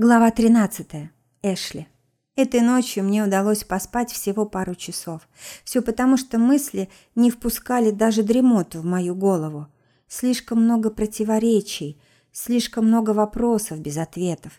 Глава 13. Эшли. Этой ночью мне удалось поспать всего пару часов. Все потому, что мысли не впускали даже дремоту в мою голову. Слишком много противоречий, слишком много вопросов без ответов.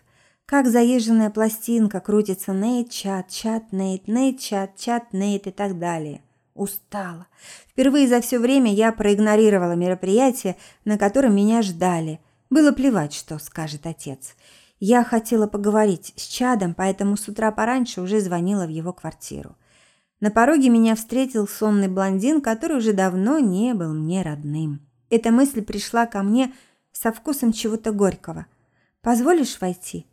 Как заезженная пластинка крутится Нейт, чат, чат, Нейт, Нейт, чат, чат, Нейт и так далее. Устала. Впервые за все время я проигнорировала мероприятие, на котором меня ждали. Было плевать, что скажет отец. Я хотела поговорить с Чадом, поэтому с утра пораньше уже звонила в его квартиру. На пороге меня встретил сонный блондин, который уже давно не был мне родным. Эта мысль пришла ко мне со вкусом чего-то горького. «Позволишь войти?»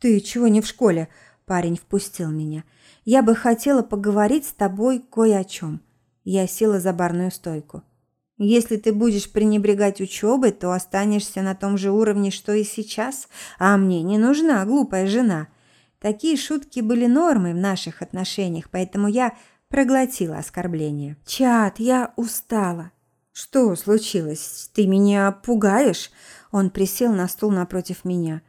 «Ты чего не в школе?» Парень впустил меня. «Я бы хотела поговорить с тобой кое о чем». Я села за барную стойку. Если ты будешь пренебрегать учебой, то останешься на том же уровне, что и сейчас, а мне не нужна глупая жена. Такие шутки были нормой в наших отношениях, поэтому я проглотила оскорбление. Чат, я устала. Что случилось? Ты меня пугаешь? Он присел на стул напротив меня.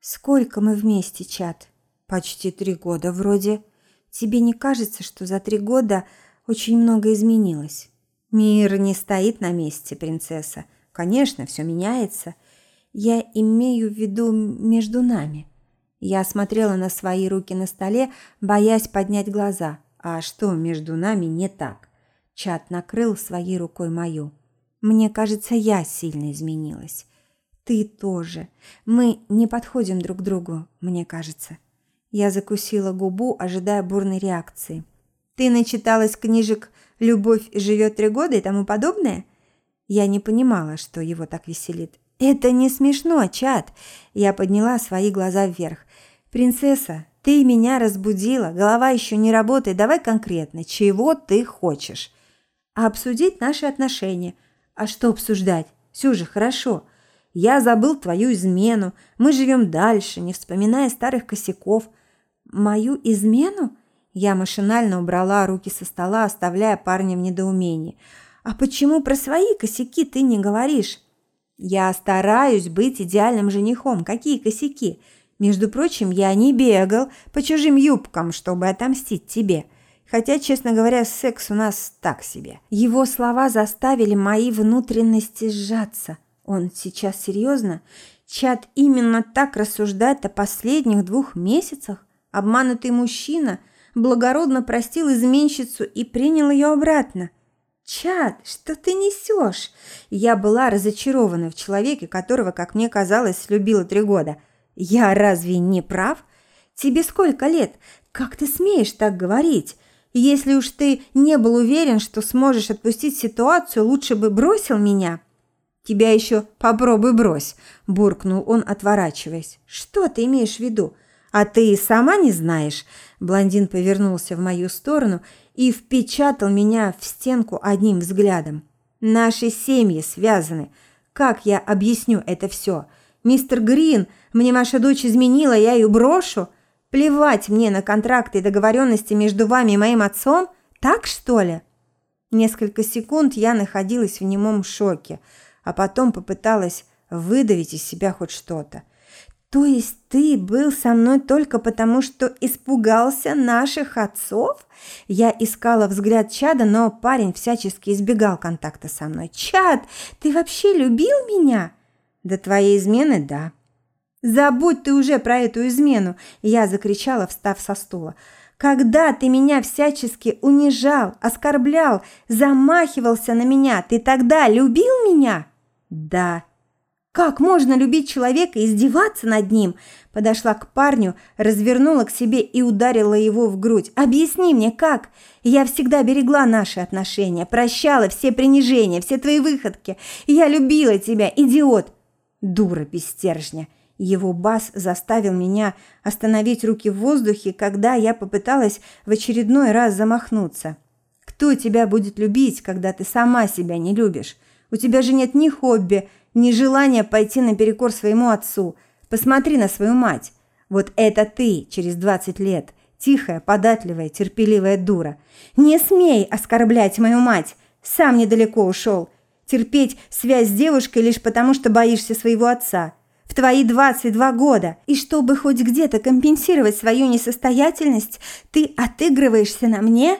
Сколько мы вместе, Чат? Почти три года вроде. Тебе не кажется, что за три года очень много изменилось? Мир не стоит на месте, принцесса. Конечно, все меняется. Я имею в виду между нами. Я смотрела на свои руки на столе, боясь поднять глаза. А что между нами не так? Чат накрыл своей рукой мою. Мне кажется, я сильно изменилась. Ты тоже. Мы не подходим друг к другу, мне кажется. Я закусила губу, ожидая бурной реакции. Ты начиталась книжек «Любовь живет три года» и тому подобное? Я не понимала, что его так веселит. «Это не смешно, чат!» Я подняла свои глаза вверх. «Принцесса, ты меня разбудила, голова еще не работает. Давай конкретно, чего ты хочешь?» «А обсудить наши отношения». «А что обсуждать? Все же хорошо. Я забыл твою измену. Мы живем дальше, не вспоминая старых косяков». «Мою измену?» Я машинально убрала руки со стола, оставляя парня в недоумении. «А почему про свои косяки ты не говоришь?» «Я стараюсь быть идеальным женихом. Какие косяки? Между прочим, я не бегал по чужим юбкам, чтобы отомстить тебе. Хотя, честно говоря, секс у нас так себе». Его слова заставили мои внутренности сжаться. Он сейчас серьезно? Чат именно так рассуждает о последних двух месяцах? Обманутый мужчина – благородно простил изменщицу и принял ее обратно. «Чад, что ты несешь?» Я была разочарована в человеке, которого, как мне казалось, любила три года. «Я разве не прав? Тебе сколько лет? Как ты смеешь так говорить? Если уж ты не был уверен, что сможешь отпустить ситуацию, лучше бы бросил меня». «Тебя еще попробуй брось», – буркнул он, отворачиваясь. «Что ты имеешь в виду? А ты сама не знаешь?» Блондин повернулся в мою сторону и впечатал меня в стенку одним взглядом. Наши семьи связаны. Как я объясню это все? Мистер Грин, мне ваша дочь изменила, я ее брошу? Плевать мне на контракты и договоренности между вами и моим отцом? Так что ли? Несколько секунд я находилась в немом шоке, а потом попыталась выдавить из себя хоть что-то. То есть ты был со мной только потому, что испугался наших отцов? Я искала взгляд Чада, но парень всячески избегал контакта со мной. Чад, ты вообще любил меня? До твоей измены, да. Забудь ты уже про эту измену, я закричала, встав со стула. Когда ты меня всячески унижал, оскорблял, замахивался на меня, ты тогда любил меня? Да. Как можно любить человека и издеваться над ним? Подошла к парню, развернула к себе и ударила его в грудь. Объясни мне, как? Я всегда берегла наши отношения, прощала все принижения, все твои выходки. Я любила тебя, идиот. Дура без стержня. Его бас заставил меня остановить руки в воздухе, когда я попыталась в очередной раз замахнуться. Кто тебя будет любить, когда ты сама себя не любишь? У тебя же нет ни хобби, нежелание пойти наперекор своему отцу. Посмотри на свою мать. Вот это ты через 20 лет. Тихая, податливая, терпеливая дура. Не смей оскорблять мою мать. Сам недалеко ушел. Терпеть связь с девушкой лишь потому, что боишься своего отца. В твои 22 года. И чтобы хоть где-то компенсировать свою несостоятельность, ты отыгрываешься на мне?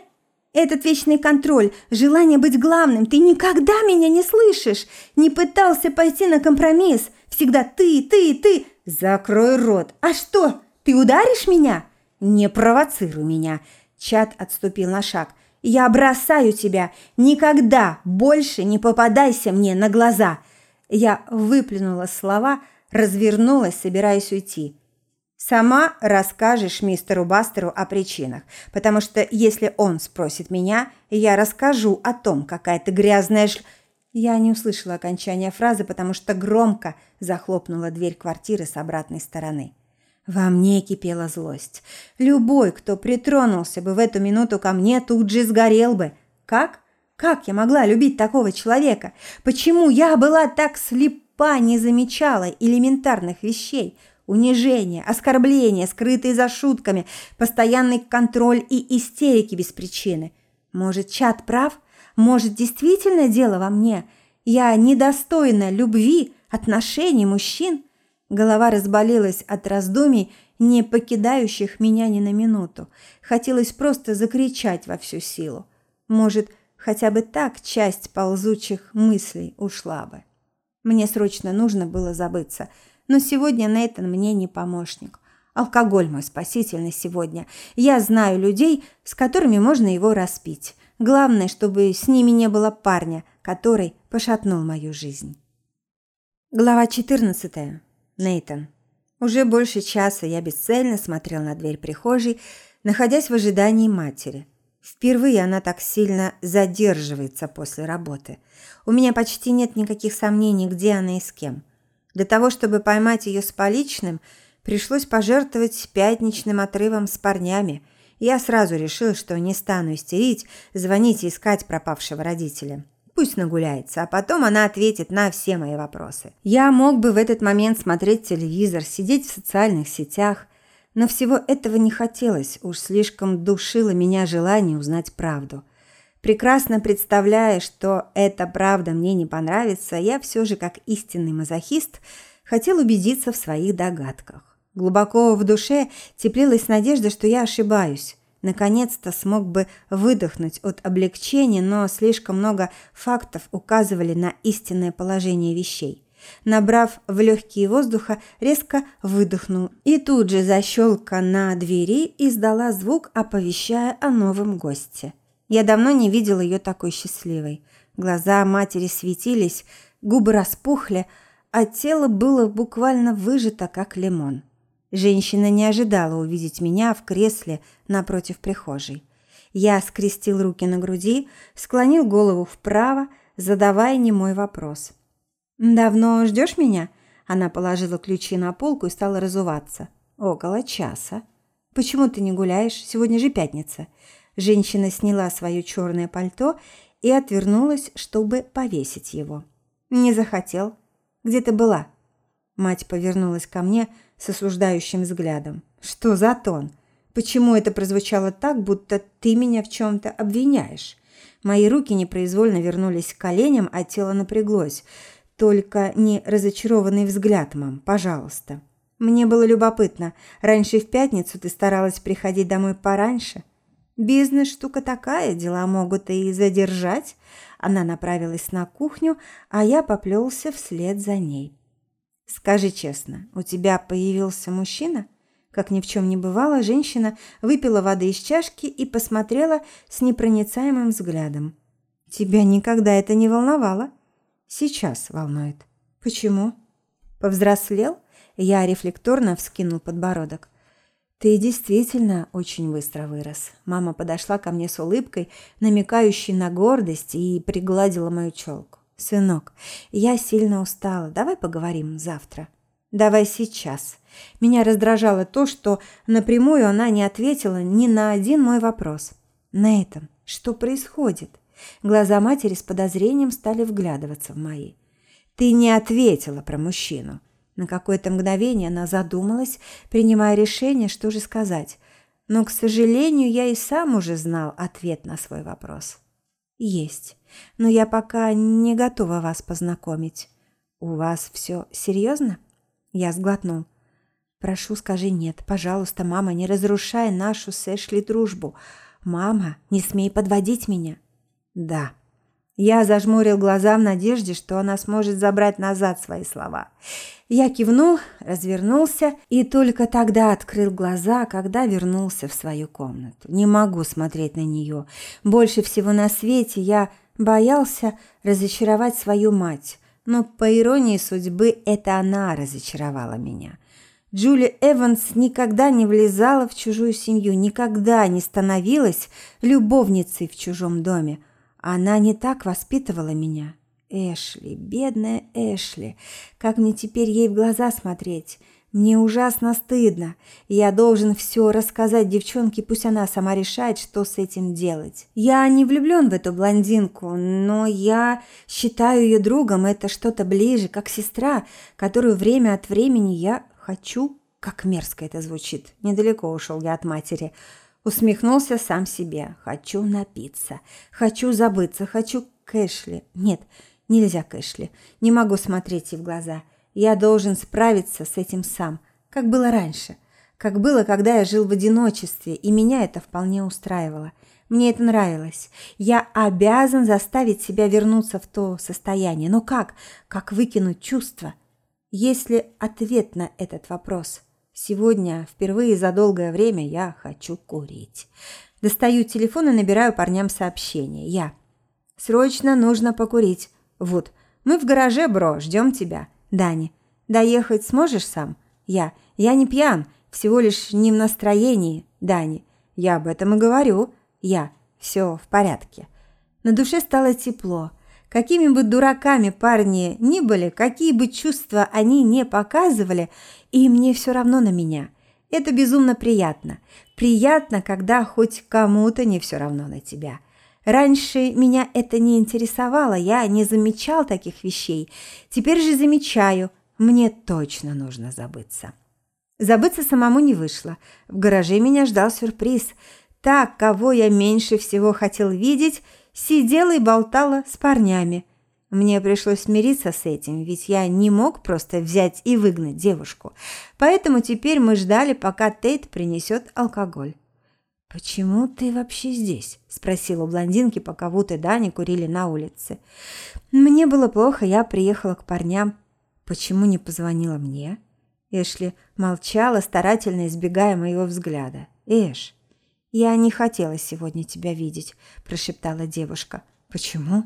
Этот вечный контроль, желание быть главным, ты никогда меня не слышишь. Не пытался пойти на компромисс. Всегда ты, ты, ты. Закрой рот. А что, ты ударишь меня? Не провоцируй меня. Чат отступил на шаг. Я бросаю тебя. Никогда больше не попадайся мне на глаза. Я выплюнула слова, развернулась, собираясь уйти. Сама расскажешь мистеру Бастеру о причинах, потому что если он спросит меня, я расскажу о том, какая ты грязная ш... Я не услышала окончания фразы, потому что громко захлопнула дверь квартиры с обратной стороны. Во мне кипела злость. Любой, кто притронулся бы в эту минуту ко мне, тут же сгорел бы. Как? Как я могла любить такого человека? Почему я была так слепа, не замечала элементарных вещей? Унижение, оскорбления, скрытые за шутками, постоянный контроль и истерики без причины. Может, чат прав? Может, действительно дело во мне? Я недостойна любви, отношений мужчин? Голова разболелась от раздумий, не покидающих меня ни на минуту. Хотелось просто закричать во всю силу. Может, хотя бы так часть ползучих мыслей ушла бы. Мне срочно нужно было забыться, но сегодня Нейтан мне не помощник. Алкоголь мой спаситель на сегодня. Я знаю людей, с которыми можно его распить. Главное, чтобы с ними не было парня, который пошатнул мою жизнь. Глава 14. Нейтан. Уже больше часа я бесцельно смотрел на дверь прихожей, находясь в ожидании матери. Впервые она так сильно задерживается после работы. У меня почти нет никаких сомнений, где она и с кем. Для того, чтобы поймать ее с поличным, пришлось пожертвовать пятничным отрывом с парнями. Я сразу решил, что не стану истерить, звонить и искать пропавшего родителя. Пусть нагуляется, а потом она ответит на все мои вопросы. Я мог бы в этот момент смотреть телевизор, сидеть в социальных сетях, но всего этого не хотелось, уж слишком душило меня желание узнать правду. Прекрасно представляя, что эта правда мне не понравится, я все же, как истинный мазохист, хотел убедиться в своих догадках. Глубоко в душе теплилась надежда, что я ошибаюсь. Наконец-то смог бы выдохнуть от облегчения, но слишком много фактов указывали на истинное положение вещей. Набрав в легкие воздуха, резко выдохнул. И тут же защелка на двери издала звук, оповещая о новом госте. Я давно не видел ее такой счастливой. Глаза матери светились, губы распухли, а тело было буквально выжато, как лимон. Женщина не ожидала увидеть меня в кресле напротив прихожей. Я скрестил руки на груди, склонил голову вправо, задавая немой вопрос. «Давно ждешь меня?» Она положила ключи на полку и стала разуваться. «Около часа». «Почему ты не гуляешь? Сегодня же пятница». Женщина сняла свое черное пальто и отвернулась, чтобы повесить его. «Не захотел. Где ты была?» Мать повернулась ко мне с осуждающим взглядом. Что за тон? Почему это прозвучало так, будто ты меня в чем то обвиняешь? Мои руки непроизвольно вернулись к коленям, а тело напряглось. Только не разочарованный взгляд, мам, пожалуйста. Мне было любопытно. Раньше в пятницу ты старалась приходить домой пораньше. Бизнес штука такая, дела могут и задержать. Она направилась на кухню, а я поплелся вслед за ней. Скажи честно, у тебя появился мужчина? Как ни в чем не бывало, женщина выпила воды из чашки и посмотрела с непроницаемым взглядом. Тебя никогда это не волновало? Сейчас волнует. Почему? Повзрослел? Я рефлекторно вскинул подбородок. Ты действительно очень быстро вырос. Мама подошла ко мне с улыбкой, намекающей на гордость, и пригладила мою челку. «Сынок, я сильно устала. Давай поговорим завтра». «Давай сейчас». Меня раздражало то, что напрямую она не ответила ни на один мой вопрос. «Нейтан, что происходит?» Глаза матери с подозрением стали вглядываться в мои. «Ты не ответила про мужчину». На какое-то мгновение она задумалась, принимая решение, что же сказать. Но, к сожалению, я и сам уже знал ответ на свой вопрос. «Есть, но я пока не готова вас познакомить. У вас все серьезно?» Я сглотнул. Прошу, скажи нет. Пожалуйста, мама, не разрушай нашу с Эшли дружбу. Мама, не смей подводить меня. Да. Я зажмурил глаза в надежде, что она сможет забрать назад свои слова. Я кивнул, развернулся и только тогда открыл глаза, когда вернулся в свою комнату. Не могу смотреть на нее. Больше всего на свете я боялся разочаровать свою мать. Но по иронии судьбы это она разочаровала меня. Джули Эванс никогда не влезала в чужую семью, никогда не становилась любовницей в чужом доме. Она не так воспитывала меня. Эшли, бедная Эшли, как мне теперь ей в глаза смотреть? Мне ужасно стыдно. Я должен все рассказать девчонке, пусть она сама решает, что с этим делать. Я не влюблен в эту блондинку, но я считаю ее другом. Это что-то ближе, как сестра, которую время от времени я хочу. Как мерзко это звучит. Недалеко ушел я от матери. Усмехнулся сам себе. Хочу напиться. Хочу забыться. Хочу Кэшли. Нет, нельзя Кэшли. Не могу смотреть ей в глаза. Я должен справиться с этим сам, как было раньше. Как было, когда я жил в одиночестве, и меня это вполне устраивало. Мне это нравилось. Я обязан заставить себя вернуться в то состояние. Но как? Как выкинуть чувства? Есть ли ответ на этот вопрос? Сегодня, впервые за долгое время, я хочу курить. Достаю телефон и набираю парням сообщение. Я. Срочно нужно покурить. Вот, мы в гараже, бро, ждем тебя. Дани. Доехать сможешь сам? Я. Я не пьян, всего лишь не в настроении. Дани. Я об этом и говорю. Я. Все в порядке. На душе стало тепло. Какими бы дураками парни ни были, какие бы чувства они не показывали, и мне все равно на меня. Это безумно приятно. Приятно, когда хоть кому-то не все равно на тебя. Раньше меня это не интересовало, я не замечал таких вещей. Теперь же замечаю. Мне точно нужно забыться. Забыться самому не вышло. В гараже меня ждал сюрприз. Так, кого я меньше всего хотел видеть, сидела и болтала с парнями. Мне пришлось смириться с этим, ведь я не мог просто взять и выгнать девушку. Поэтому теперь мы ждали, пока Тейт принесет алкоголь. «Почему ты вообще здесь?» – спросила блондинки, пока Вут и Дани курили на улице. «Мне было плохо, я приехала к парням». «Почему не позвонила мне?» Эшли молчала, старательно избегая моего взгляда. «Эш, я не хотела сегодня тебя видеть», – прошептала девушка. «Почему?»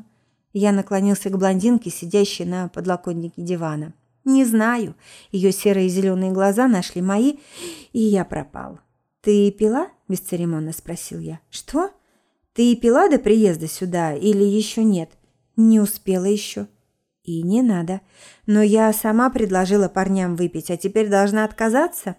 Я наклонился к блондинке, сидящей на подлокотнике дивана. Не знаю. Ее серые и зеленые глаза нашли мои, и я пропал. Ты пила? бесцеремонно спросил я. Что? Ты пила до приезда сюда или еще нет? Не успела еще. И не надо. Но я сама предложила парням выпить, а теперь должна отказаться.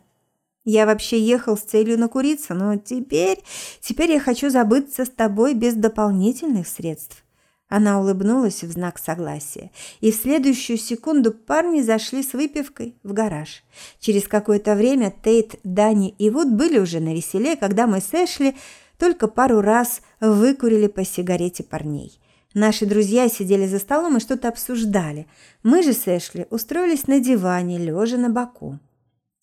Я вообще ехал с целью накуриться, но теперь, теперь я хочу забыться с тобой без дополнительных средств. Она улыбнулась в знак согласия, и в следующую секунду парни зашли с выпивкой в гараж. Через какое-то время Тейт, Дани и Вуд были уже на веселе, когда мы с Эшли только пару раз выкурили по сигарете парней. Наши друзья сидели за столом и что-то обсуждали. Мы же с Эшли устроились на диване, лежа на боку.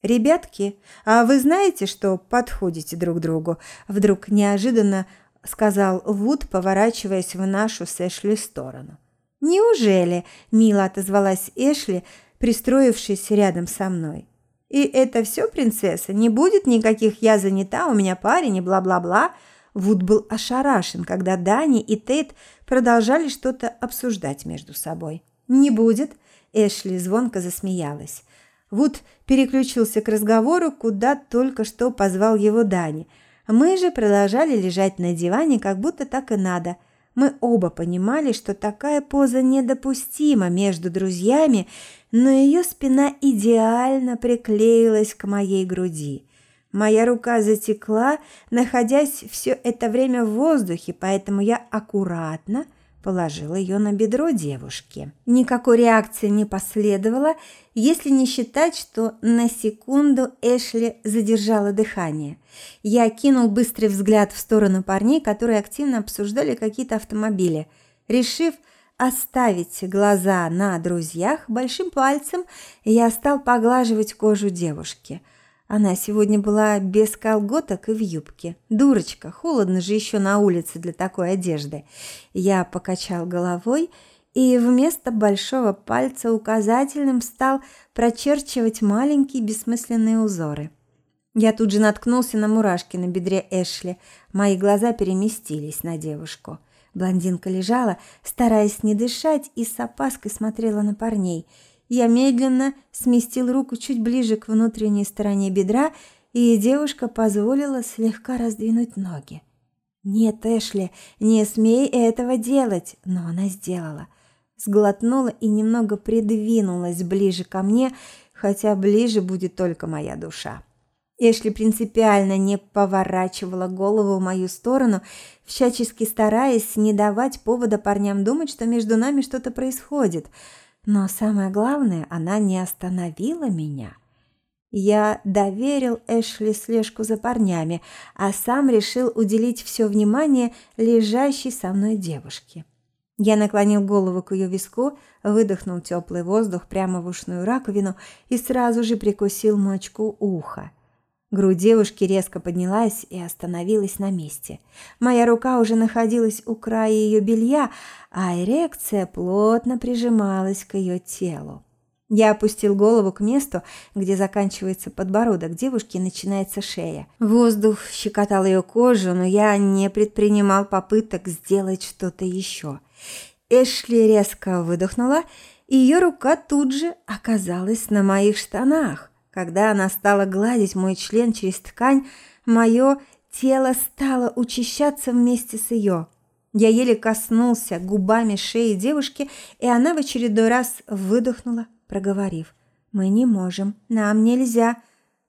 «Ребятки, а вы знаете, что подходите друг другу?» Вдруг неожиданно – сказал Вуд, поворачиваясь в нашу с Эшли сторону. «Неужели?» – мило отозвалась Эшли, пристроившись рядом со мной. «И это все, принцесса? Не будет никаких «я занята», «у меня парень» и бла-бла-бла?» Вуд был ошарашен, когда Дани и Тейт продолжали что-то обсуждать между собой. «Не будет?» – Эшли звонко засмеялась. Вуд переключился к разговору, куда только что позвал его Дани – мы же продолжали лежать на диване, как будто так и надо. Мы оба понимали, что такая поза недопустима между друзьями, но ее спина идеально приклеилась к моей груди. Моя рука затекла, находясь все это время в воздухе, поэтому я аккуратно – положила ее на бедро девушки. Никакой реакции не последовало, если не считать, что на секунду Эшли задержала дыхание. Я кинул быстрый взгляд в сторону парней, которые активно обсуждали какие-то автомобили. Решив оставить глаза на друзьях, большим пальцем я стал поглаживать кожу девушки. Она сегодня была без колготок и в юбке. Дурочка, холодно же еще на улице для такой одежды. Я покачал головой и вместо большого пальца указательным стал прочерчивать маленькие бессмысленные узоры. Я тут же наткнулся на мурашки на бедре Эшли. Мои глаза переместились на девушку. Блондинка лежала, стараясь не дышать, и с опаской смотрела на парней. Я медленно сместил руку чуть ближе к внутренней стороне бедра, и девушка позволила слегка раздвинуть ноги. «Нет, Эшли, не смей этого делать!» Но она сделала. Сглотнула и немного придвинулась ближе ко мне, хотя ближе будет только моя душа. Эшли принципиально не поворачивала голову в мою сторону, всячески стараясь не давать повода парням думать, что между нами что-то происходит. Но самое главное, она не остановила меня. Я доверил Эшли слежку за парнями, а сам решил уделить все внимание лежащей со мной девушке. Я наклонил голову к ее виску, выдохнул теплый воздух прямо в ушную раковину и сразу же прикусил мочку уха. Грудь девушки резко поднялась и остановилась на месте. Моя рука уже находилась у края ее белья, а эрекция плотно прижималась к ее телу. Я опустил голову к месту, где заканчивается подбородок девушки и начинается шея. Воздух щекотал ее кожу, но я не предпринимал попыток сделать что-то еще. Эшли резко выдохнула, и ее рука тут же оказалась на моих штанах. Когда она стала гладить мой член через ткань, мое тело стало учащаться вместе с ее. Я еле коснулся губами шеи девушки, и она в очередной раз выдохнула, проговорив. «Мы не можем, нам нельзя».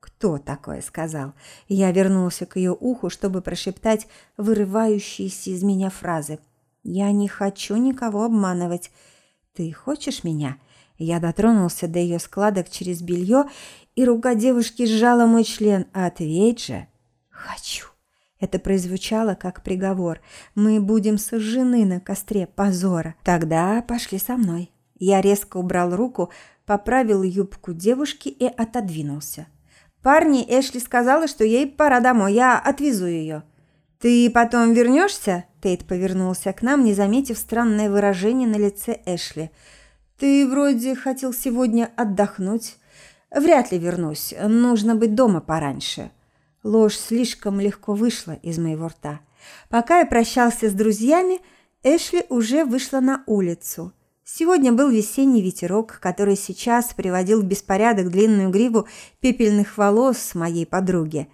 «Кто такое сказал?» Я вернулся к ее уху, чтобы прошептать вырывающиеся из меня фразы. «Я не хочу никого обманывать. Ты хочешь меня?» Я дотронулся до ее складок через белье и рука девушки сжала мой член. «Ответь же!» «Хочу!» Это прозвучало как приговор. «Мы будем сожжены на костре позора. Тогда пошли со мной». Я резко убрал руку, поправил юбку девушки и отодвинулся. «Парни, Эшли сказала, что ей пора домой. Я отвезу ее». «Ты потом вернешься?» Тейт повернулся к нам, не заметив странное выражение на лице Эшли. «Ты вроде хотел сегодня отдохнуть». Вряд ли вернусь. Нужно быть дома пораньше. Ложь слишком легко вышла из моего рта. Пока я прощался с друзьями, Эшли уже вышла на улицу. Сегодня был весенний ветерок, который сейчас приводил в беспорядок длинную гриву пепельных волос моей подруги.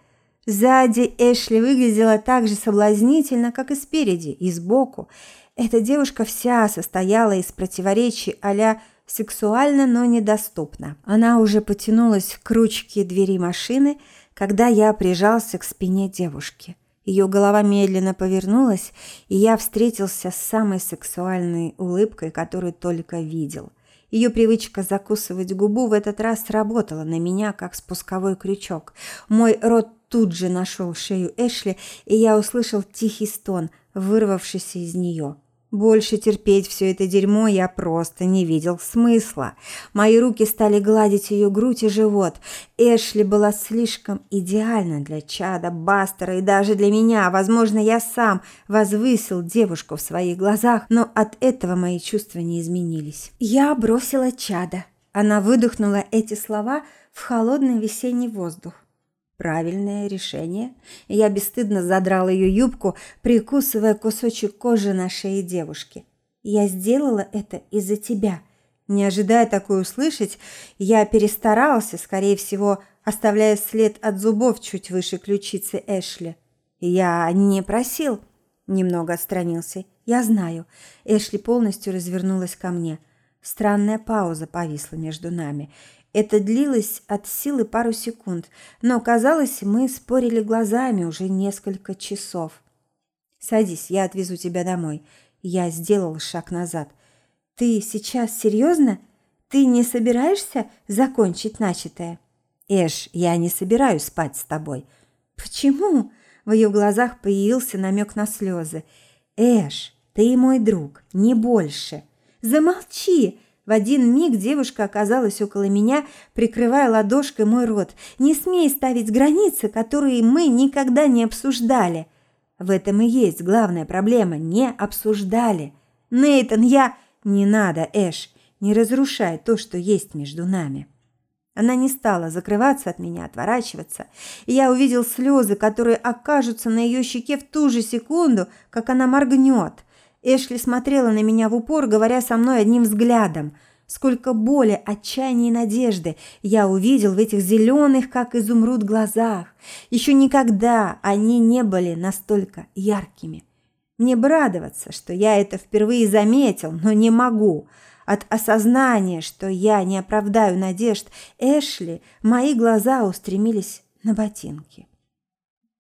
Сзади Эшли выглядела так же соблазнительно, как и спереди, и сбоку. Эта девушка вся состояла из противоречий а-ля сексуально, но недоступна. Она уже потянулась к ручке двери машины, когда я прижался к спине девушки. Ее голова медленно повернулась, и я встретился с самой сексуальной улыбкой, которую только видел. Ее привычка закусывать губу в этот раз сработала на меня, как спусковой крючок. Мой рот тут же нашел шею Эшли, и я услышал тихий стон, вырвавшийся из нее. Больше терпеть все это дерьмо я просто не видел смысла. Мои руки стали гладить ее грудь и живот. Эшли была слишком идеальна для Чада, Бастера и даже для меня. Возможно, я сам возвысил девушку в своих глазах, но от этого мои чувства не изменились. Я бросила Чада. Она выдохнула эти слова в холодный весенний воздух. Правильное решение. Я бесстыдно задрала ее юбку, прикусывая кусочек кожи на шее девушки. Я сделала это из-за тебя. Не ожидая такое услышать, я перестарался, скорее всего, оставляя след от зубов чуть выше ключицы Эшли. Я не просил, немного отстранился. Я знаю. Эшли полностью развернулась ко мне. Странная пауза повисла между нами. Это длилось от силы пару секунд, но, казалось, мы спорили глазами уже несколько часов. «Садись, я отвезу тебя домой». Я сделал шаг назад. «Ты сейчас серьезно? Ты не собираешься закончить начатое?» «Эш, я не собираюсь спать с тобой». «Почему?» В ее глазах появился намек на слезы. «Эш, ты мой друг, не больше». Замолчи!» В один миг девушка оказалась около меня, прикрывая ладошкой мой рот. «Не смей ставить границы, которые мы никогда не обсуждали». В этом и есть главная проблема. Не обсуждали. Нейтан, я... Не надо, Эш. Не разрушай то, что есть между нами. Она не стала закрываться от меня, отворачиваться. И я увидел слезы, которые окажутся на ее щеке в ту же секунду, как она моргнет. Эшли смотрела на меня в упор, говоря со мной одним взглядом. Сколько боли, отчаяния и надежды я увидел в этих зеленых, как изумруд, глазах. Еще никогда они не были настолько яркими. Мне бы радоваться, что я это впервые заметил, но не могу. От осознания, что я не оправдаю надежд Эшли, мои глаза устремились на ботинки.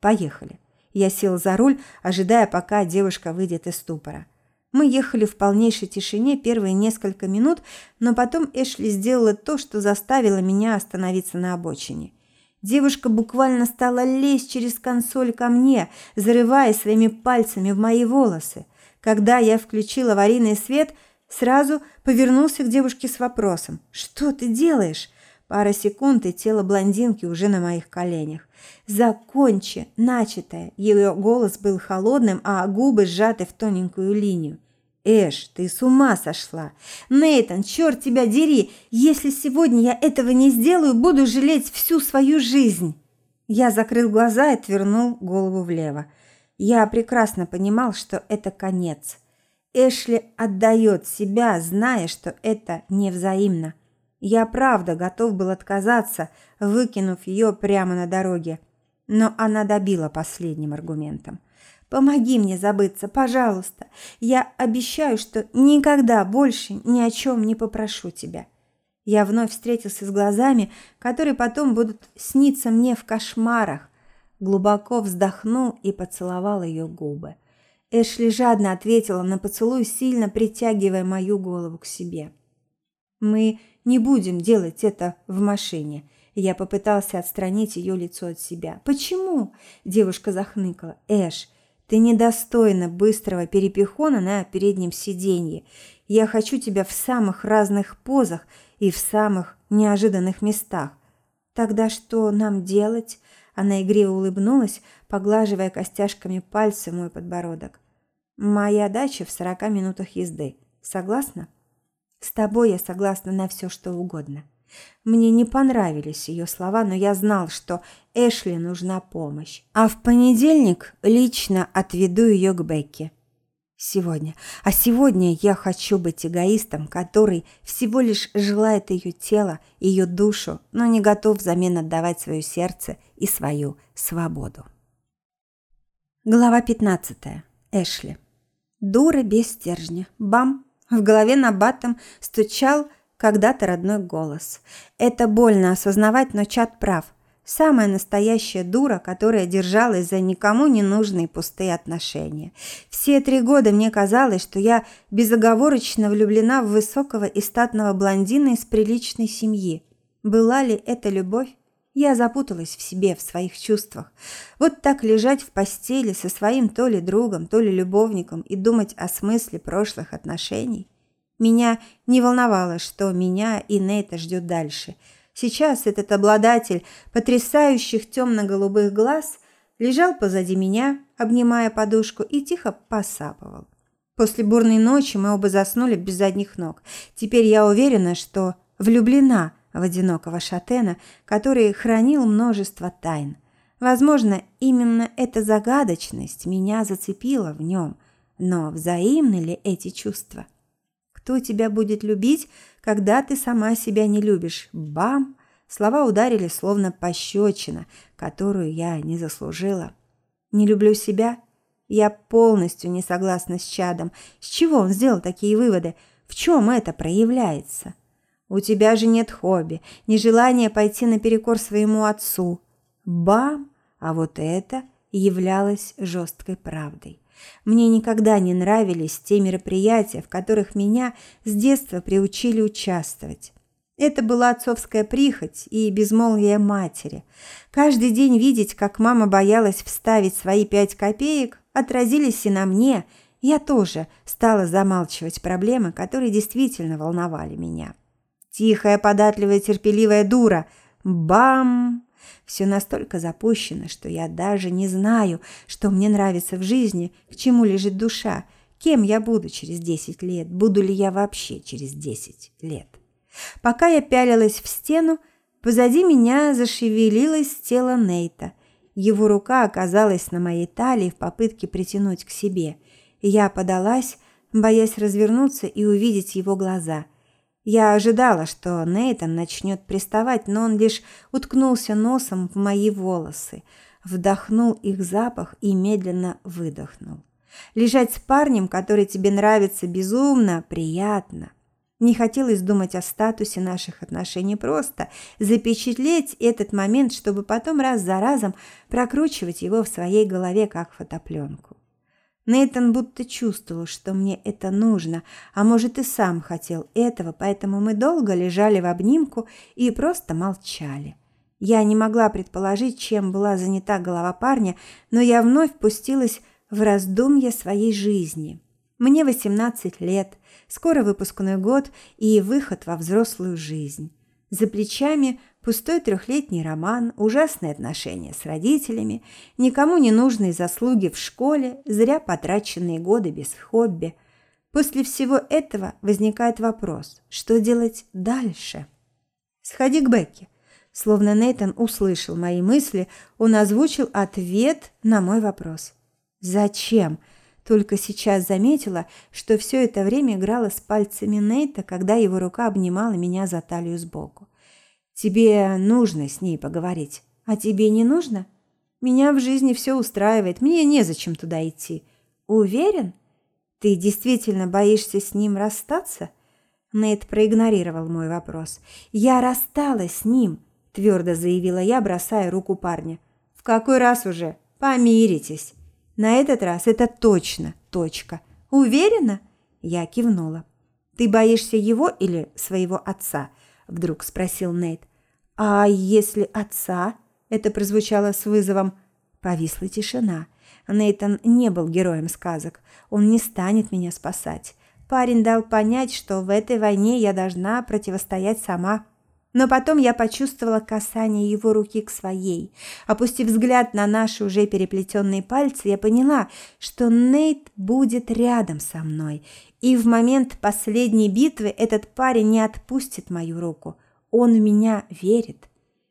Поехали. Я сел за руль, ожидая, пока девушка выйдет из ступора. Мы ехали в полнейшей тишине первые несколько минут, но потом Эшли сделала то, что заставило меня остановиться на обочине. Девушка буквально стала лезть через консоль ко мне, зарывая своими пальцами в мои волосы. Когда я включил аварийный свет, сразу повернулся к девушке с вопросом: "Что ты делаешь?" Пара секунд, и тело блондинки уже на моих коленях. «Закончи начатое!» Ее голос был холодным, а губы сжаты в тоненькую линию. Эш, ты с ума сошла. Нейтан, черт тебя дери, если сегодня я этого не сделаю, буду жалеть всю свою жизнь. Я закрыл глаза и отвернул голову влево. Я прекрасно понимал, что это конец. Эшли отдает себя, зная, что это невзаимно. Я правда готов был отказаться, выкинув ее прямо на дороге, но она добила последним аргументом. Помоги мне забыться, пожалуйста. Я обещаю, что никогда больше ни о чем не попрошу тебя. Я вновь встретился с глазами, которые потом будут сниться мне в кошмарах. Глубоко вздохнул и поцеловал ее губы. Эшли жадно ответила на поцелуй, сильно притягивая мою голову к себе. Мы не будем делать это в машине. Я попытался отстранить ее лицо от себя. Почему? Девушка захныкала. Эш, ты недостойна быстрого перепихона на переднем сиденье. Я хочу тебя в самых разных позах и в самых неожиданных местах. Тогда что нам делать? Она игриво улыбнулась, поглаживая костяшками пальцев мой подбородок. Моя дача в сорока минутах езды. Согласна? С тобой я согласна на все, что угодно. Мне не понравились ее слова, но я знал, что Эшли нужна помощь. А в понедельник лично отведу ее к Бекке. Сегодня. А сегодня я хочу быть эгоистом, который всего лишь желает ее тело, ее душу, но не готов взамен отдавать свое сердце и свою свободу. Глава 15. Эшли. Дура без стержня. Бам! В голове на батом стучал когда-то родной голос. Это больно осознавать, но чат прав. Самая настоящая дура, которая держалась за никому не нужные пустые отношения. Все три года мне казалось, что я безоговорочно влюблена в высокого и статного блондина из приличной семьи. Была ли это любовь? Я запуталась в себе, в своих чувствах. Вот так лежать в постели со своим то ли другом, то ли любовником и думать о смысле прошлых отношений – меня не волновало, что меня и Нейта ждет дальше. Сейчас этот обладатель потрясающих темно-голубых глаз лежал позади меня, обнимая подушку, и тихо посапывал. После бурной ночи мы оба заснули без задних ног. Теперь я уверена, что влюблена в одинокого шатена, который хранил множество тайн. Возможно, именно эта загадочность меня зацепила в нем. Но взаимны ли эти чувства? Кто тебя будет любить, когда ты сама себя не любишь? Бам! Слова ударили словно пощечина, которую я не заслужила. Не люблю себя? Я полностью не согласна с Чадом. С чего он сделал такие выводы? В чем это проявляется? У тебя же нет хобби, нежелания пойти наперекор своему отцу. Бам! А вот это являлось жесткой правдой. Мне никогда не нравились те мероприятия, в которых меня с детства приучили участвовать. Это была отцовская прихоть и безмолвие матери. Каждый день видеть, как мама боялась вставить свои пять копеек, отразились и на мне. Я тоже стала замалчивать проблемы, которые действительно волновали меня. Тихая, податливая, терпеливая дура. Бам! Все настолько запущено, что я даже не знаю, что мне нравится в жизни, к чему лежит душа, кем я буду через 10 лет, буду ли я вообще через 10 лет. Пока я пялилась в стену, позади меня зашевелилось тело Нейта. Его рука оказалась на моей талии в попытке притянуть к себе. Я подалась, боясь развернуться и увидеть его глаза – я ожидала, что Нейтан начнет приставать, но он лишь уткнулся носом в мои волосы, вдохнул их запах и медленно выдохнул. Лежать с парнем, который тебе нравится безумно, приятно. Не хотелось думать о статусе наших отношений, просто запечатлеть этот момент, чтобы потом раз за разом прокручивать его в своей голове как фотопленку. Нейтан будто чувствовал, что мне это нужно, а может и сам хотел этого, поэтому мы долго лежали в обнимку и просто молчали. Я не могла предположить, чем была занята голова парня, но я вновь пустилась в раздумья своей жизни. Мне 18 лет, скоро выпускной год и выход во взрослую жизнь. За плечами пустой трехлетний роман, ужасные отношения с родителями, никому не нужные заслуги в школе, зря потраченные годы без хобби. После всего этого возникает вопрос, что делать дальше? Сходи к Бекке. Словно Нейтан услышал мои мысли, он озвучил ответ на мой вопрос. Зачем? Только сейчас заметила, что все это время играла с пальцами Нейта, когда его рука обнимала меня за талию сбоку. Тебе нужно с ней поговорить. А тебе не нужно? Меня в жизни все устраивает, мне незачем туда идти. Уверен? Ты действительно боишься с ним расстаться? Нейт проигнорировал мой вопрос. Я рассталась с ним, твердо заявила я, бросая руку парня. В какой раз уже? Помиритесь. На этот раз это точно точка. Уверена? Я кивнула. Ты боишься его или своего отца? Вдруг спросил Нейт. А если отца? Это прозвучало с вызовом. Повисла тишина. Нейтан не был героем сказок. Он не станет меня спасать. Парень дал понять, что в этой войне я должна противостоять сама. Но потом я почувствовала касание его руки к своей. Опустив взгляд на наши уже переплетенные пальцы, я поняла, что Нейт будет рядом со мной. И в момент последней битвы этот парень не отпустит мою руку. Он в меня верит.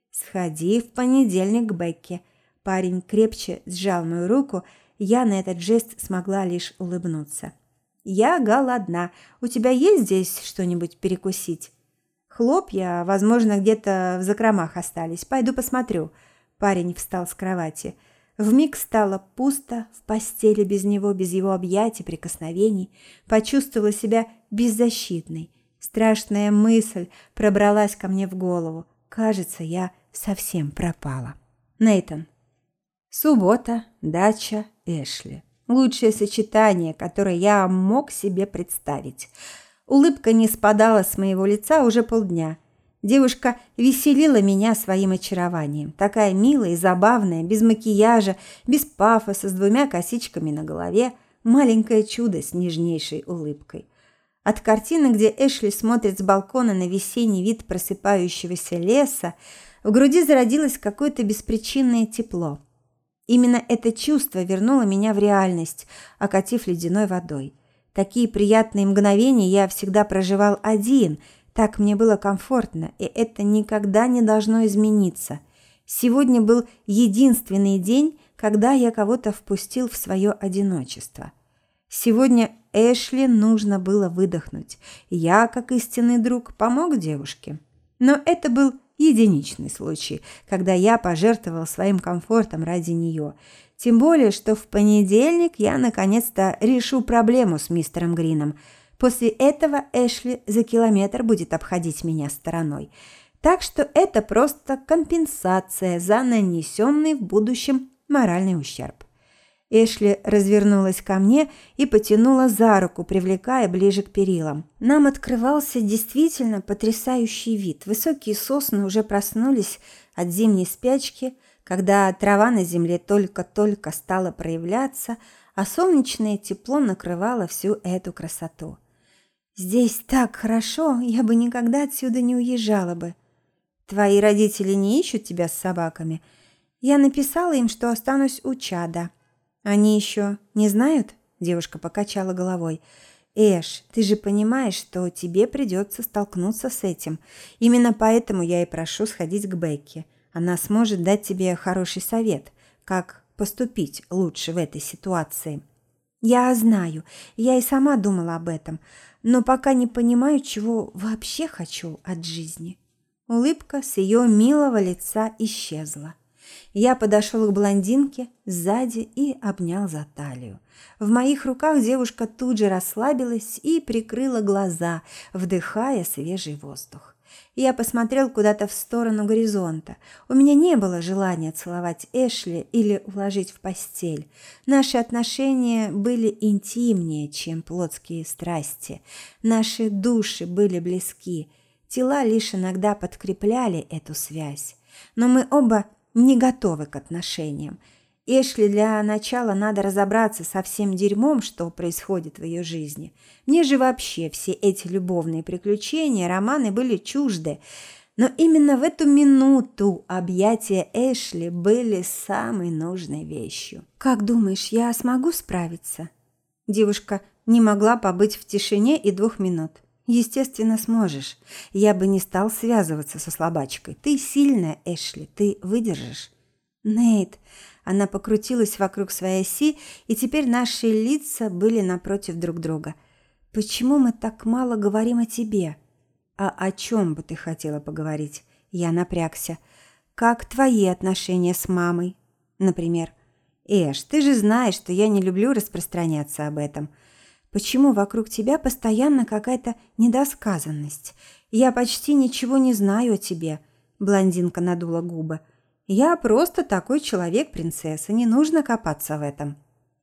Сходи в понедельник к Бекке. Парень крепче сжал мою руку. Я на этот жест смогла лишь улыбнуться. Я голодна. У тебя есть здесь что-нибудь перекусить? Хлопья, возможно, где-то в закромах остались. Пойду посмотрю. Парень встал с кровати. Вмиг стало пусто в постели без него, без его объятий, прикосновений. Почувствовала себя беззащитной. Страшная мысль пробралась ко мне в голову. Кажется, я совсем пропала. Нейтон. Суббота, дача, Эшли. Лучшее сочетание, которое я мог себе представить – Улыбка не спадала с моего лица уже полдня. Девушка веселила меня своим очарованием. Такая милая и забавная, без макияжа, без пафоса, с двумя косичками на голове. Маленькое чудо с нежнейшей улыбкой. От картины, где Эшли смотрит с балкона на весенний вид просыпающегося леса, в груди зародилось какое-то беспричинное тепло. Именно это чувство вернуло меня в реальность, окатив ледяной водой. Такие приятные мгновения я всегда проживал один, так мне было комфортно, и это никогда не должно измениться. Сегодня был единственный день, когда я кого-то впустил в свое одиночество. Сегодня Эшли нужно было выдохнуть. Я, как истинный друг, помог девушке. Но это был единичный случай, когда я пожертвовал своим комфортом ради нее – тем более, что в понедельник я наконец-то решу проблему с мистером Грином. После этого Эшли за километр будет обходить меня стороной. Так что это просто компенсация за нанесенный в будущем моральный ущерб. Эшли развернулась ко мне и потянула за руку, привлекая ближе к перилам. Нам открывался действительно потрясающий вид. Высокие сосны уже проснулись от зимней спячки – когда трава на земле только-только стала проявляться, а солнечное тепло накрывало всю эту красоту. «Здесь так хорошо, я бы никогда отсюда не уезжала бы». «Твои родители не ищут тебя с собаками?» «Я написала им, что останусь у чада». «Они еще не знают?» Девушка покачала головой. «Эш, ты же понимаешь, что тебе придется столкнуться с этим. Именно поэтому я и прошу сходить к Бекке. Она сможет дать тебе хороший совет, как поступить лучше в этой ситуации». «Я знаю, я и сама думала об этом, но пока не понимаю, чего вообще хочу от жизни». Улыбка с ее милого лица исчезла. Я подошел к блондинке сзади и обнял за талию. В моих руках девушка тут же расслабилась и прикрыла глаза, вдыхая свежий воздух. Я посмотрел куда-то в сторону горизонта. У меня не было желания целовать Эшли или уложить в постель. Наши отношения были интимнее, чем плотские страсти. Наши души были близки. Тела лишь иногда подкрепляли эту связь. Но мы оба не готовы к отношениям. Эшли для начала надо разобраться со всем дерьмом, что происходит в ее жизни. Мне же вообще все эти любовные приключения, романы были чужды. Но именно в эту минуту объятия Эшли были самой нужной вещью. «Как думаешь, я смогу справиться?» Девушка не могла побыть в тишине и двух минут. Естественно, сможешь. Я бы не стал связываться со слабачкой. Ты сильная, Эшли, ты выдержишь. Нейт, она покрутилась вокруг своей оси, и теперь наши лица были напротив друг друга. Почему мы так мало говорим о тебе? А о чем бы ты хотела поговорить? Я напрягся. Как твои отношения с мамой, например? Эш, ты же знаешь, что я не люблю распространяться об этом. Почему вокруг тебя постоянно какая-то недосказанность? Я почти ничего не знаю о тебе. Блондинка надула губы. Я просто такой человек, принцесса, не нужно копаться в этом.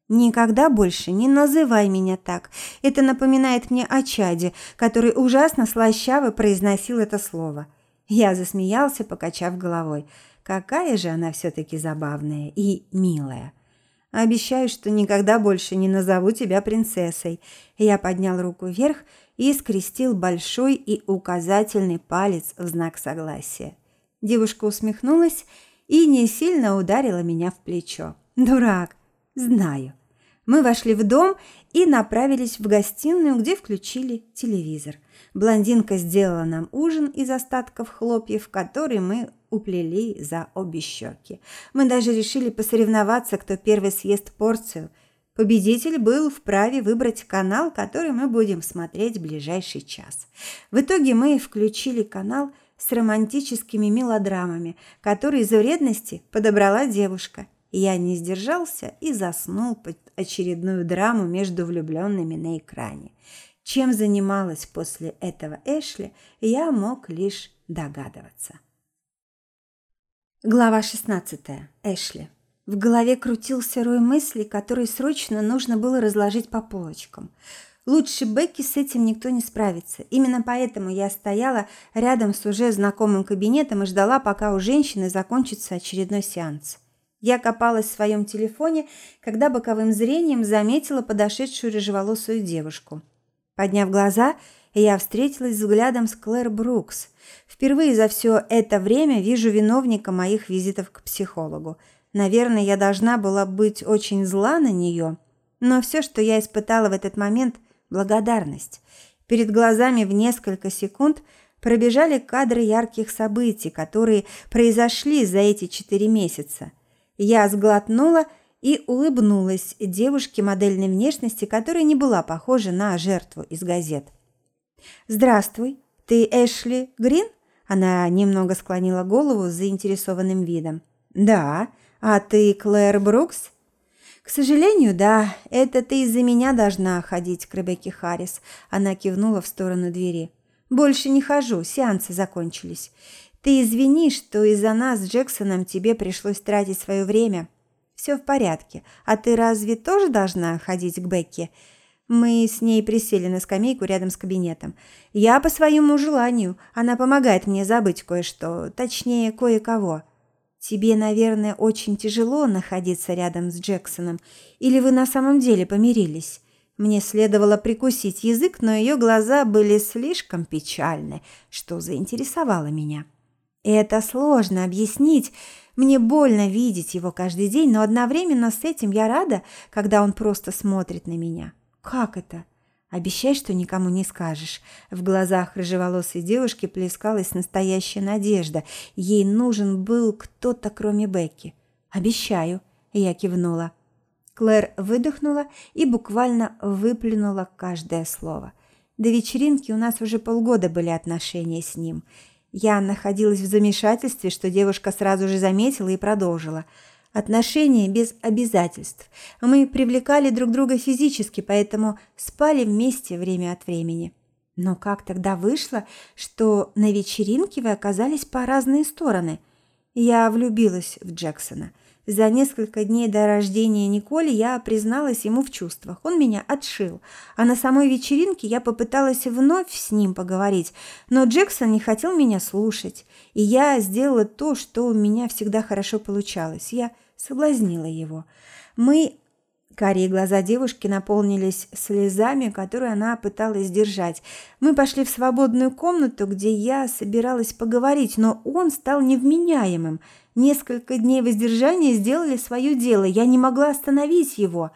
Никогда больше не называй меня так. Это напоминает мне о чаде, который ужасно слащаво произносил это слово. Я засмеялся, покачав головой. Какая же она все таки забавная и милая. Обещаю, что никогда больше не назову тебя принцессой. Я поднял руку вверх и скрестил большой и указательный палец в знак согласия. Девушка усмехнулась и не сильно ударила меня в плечо. Дурак, знаю. Мы вошли в дом и направились в гостиную, где включили телевизор. Блондинка сделала нам ужин из остатков хлопьев, которые мы уплели за обе щеки. Мы даже решили посоревноваться, кто первый съест порцию. Победитель был вправе выбрать канал, который мы будем смотреть в ближайший час. В итоге мы включили канал с романтическими мелодрамами, которые из вредности подобрала девушка. Я не сдержался и заснул под очередную драму между влюбленными на экране. Чем занималась после этого Эшли, я мог лишь догадываться. Глава 16. Эшли. В голове крутился рой мыслей, которые срочно нужно было разложить по полочкам. Лучше Бекки с этим никто не справится. Именно поэтому я стояла рядом с уже знакомым кабинетом и ждала, пока у женщины закончится очередной сеанс. Я копалась в своем телефоне, когда боковым зрением заметила подошедшую рыжеволосую девушку. Подняв глаза, я встретилась взглядом с Клэр Брукс. Впервые за все это время вижу виновника моих визитов к психологу. Наверное, я должна была быть очень зла на нее, но все, что я испытала в этот момент благодарность. Перед глазами в несколько секунд пробежали кадры ярких событий, которые произошли за эти четыре месяца. Я сглотнула и улыбнулась девушке модельной внешности, которая не была похожа на жертву из газет. «Здравствуй, ты Эшли Грин?» Она немного склонила голову с заинтересованным видом. «Да. А ты Клэр Брукс?» «К сожалению, да. Это ты из-за меня должна ходить к Ребекке Харрис». Она кивнула в сторону двери. «Больше не хожу, сеансы закончились. Ты извини, что из-за нас с Джексоном тебе пришлось тратить свое время. Все в порядке. А ты разве тоже должна ходить к Бекке? Мы с ней присели на скамейку рядом с кабинетом. Я по своему желанию. Она помогает мне забыть кое-что, точнее, кое-кого. Тебе, наверное, очень тяжело находиться рядом с Джексоном, или вы на самом деле помирились? Мне следовало прикусить язык, но ее глаза были слишком печальны, что заинтересовало меня. И это сложно объяснить. Мне больно видеть его каждый день, но одновременно с этим я рада, когда он просто смотрит на меня. Как это? Обещай, что никому не скажешь. В глазах рыжеволосой девушки плескалась настоящая надежда. Ей нужен был кто-то, кроме Бекки. Обещаю, я кивнула. Клэр выдохнула и буквально выплюнула каждое слово. До вечеринки у нас уже полгода были отношения с ним. Я находилась в замешательстве, что девушка сразу же заметила и продолжила – Отношения без обязательств. Мы привлекали друг друга физически, поэтому спали вместе время от времени. Но как тогда вышло, что на вечеринке вы оказались по разные стороны? Я влюбилась в Джексона. За несколько дней до рождения Николи я призналась ему в чувствах. Он меня отшил. А на самой вечеринке я попыталась вновь с ним поговорить, но Джексон не хотел меня слушать. И я сделала то, что у меня всегда хорошо получалось. Я соблазнила его. Мы Карие глаза девушки наполнились слезами, которые она пыталась сдержать. Мы пошли в свободную комнату, где я собиралась поговорить, но он стал невменяемым. Несколько дней воздержания сделали свое дело. Я не могла остановить его.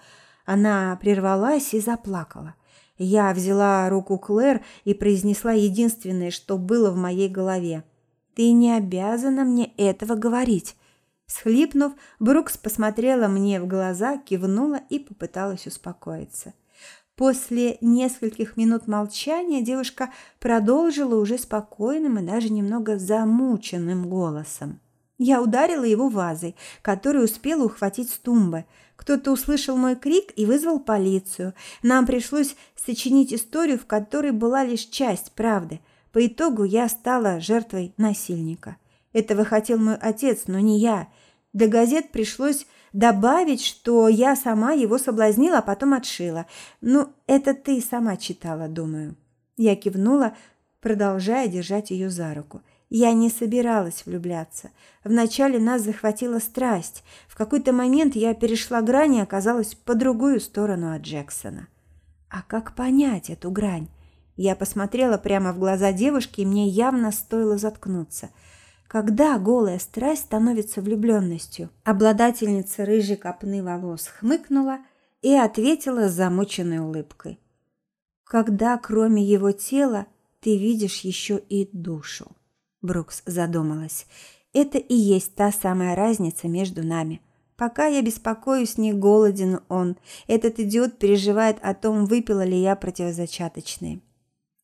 Она прервалась и заплакала. Я взяла руку Клэр и произнесла единственное, что было в моей голове. «Ты не обязана мне этого говорить». Схлипнув, Брукс посмотрела мне в глаза, кивнула и попыталась успокоиться. После нескольких минут молчания девушка продолжила уже спокойным и даже немного замученным голосом. Я ударила его вазой, которую успела ухватить с тумбы. Кто-то услышал мой крик и вызвал полицию. Нам пришлось сочинить историю, в которой была лишь часть правды. По итогу я стала жертвой насильника. Этого хотел мой отец, но не я. Для газет пришлось добавить, что я сама его соблазнила, а потом отшила. Ну, это ты сама читала, думаю. Я кивнула, продолжая держать ее за руку. Я не собиралась влюбляться. Вначале нас захватила страсть. В какой-то момент я перешла грань и оказалась по другую сторону от Джексона. А как понять эту грань? Я посмотрела прямо в глаза девушки, и мне явно стоило заткнуться – когда голая страсть становится влюбленностью. Обладательница рыжей копны волос хмыкнула и ответила с замученной улыбкой. Когда кроме его тела ты видишь еще и душу. Брукс задумалась. Это и есть та самая разница между нами. Пока я беспокоюсь, не голоден он. Этот идиот переживает о том, выпила ли я противозачаточные.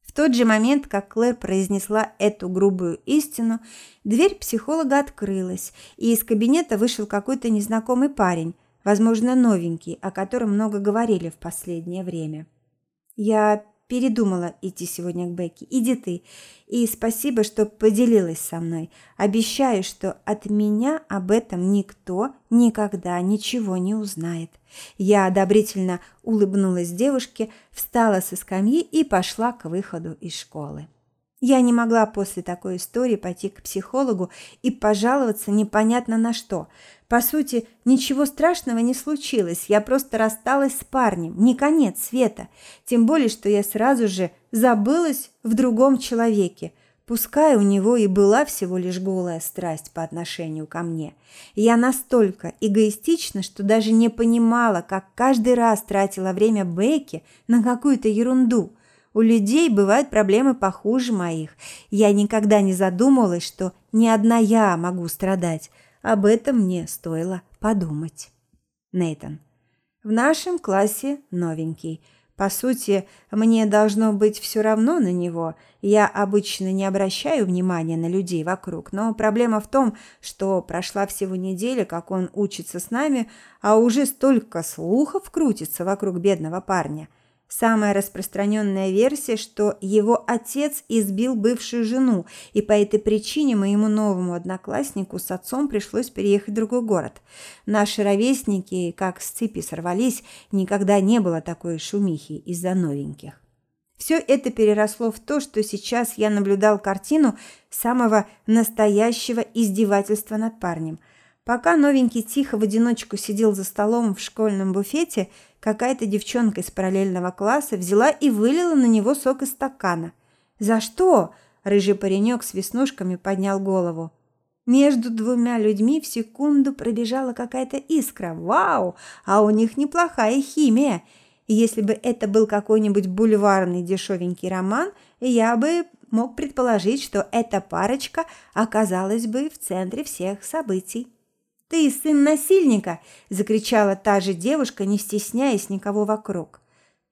В тот же момент, как Клэр произнесла эту грубую истину, дверь психолога открылась, и из кабинета вышел какой-то незнакомый парень, возможно, новенький, о котором много говорили в последнее время. Я передумала идти сегодня к Бекке. Иди ты. И спасибо, что поделилась со мной. Обещаю, что от меня об этом никто никогда ничего не узнает. Я одобрительно улыбнулась девушке, встала со скамьи и пошла к выходу из школы. Я не могла после такой истории пойти к психологу и пожаловаться непонятно на что. По сути, ничего страшного не случилось, я просто рассталась с парнем, не конец света. Тем более, что я сразу же забылась в другом человеке. Пускай у него и была всего лишь голая страсть по отношению ко мне. Я настолько эгоистична, что даже не понимала, как каждый раз тратила время Бекки на какую-то ерунду – у людей бывают проблемы похуже моих. Я никогда не задумывалась, что не одна я могу страдать. Об этом мне стоило подумать. Нейтан. В нашем классе новенький. По сути, мне должно быть все равно на него. Я обычно не обращаю внимания на людей вокруг, но проблема в том, что прошла всего неделя, как он учится с нами, а уже столько слухов крутится вокруг бедного парня – Самая распространенная версия, что его отец избил бывшую жену, и по этой причине моему новому однокласснику с отцом пришлось переехать в другой город. Наши ровесники, как с цепи сорвались, никогда не было такой шумихи из-за новеньких. Все это переросло в то, что сейчас я наблюдал картину самого настоящего издевательства над парнем – Пока новенький тихо в одиночку сидел за столом в школьном буфете, какая-то девчонка из параллельного класса взяла и вылила на него сок из стакана. «За что?» – рыжий паренек с веснушками поднял голову. Между двумя людьми в секунду пробежала какая-то искра. Вау! А у них неплохая химия. если бы это был какой-нибудь бульварный дешевенький роман, я бы мог предположить, что эта парочка оказалась бы в центре всех событий. «Ты сын насильника!» – закричала та же девушка, не стесняясь никого вокруг.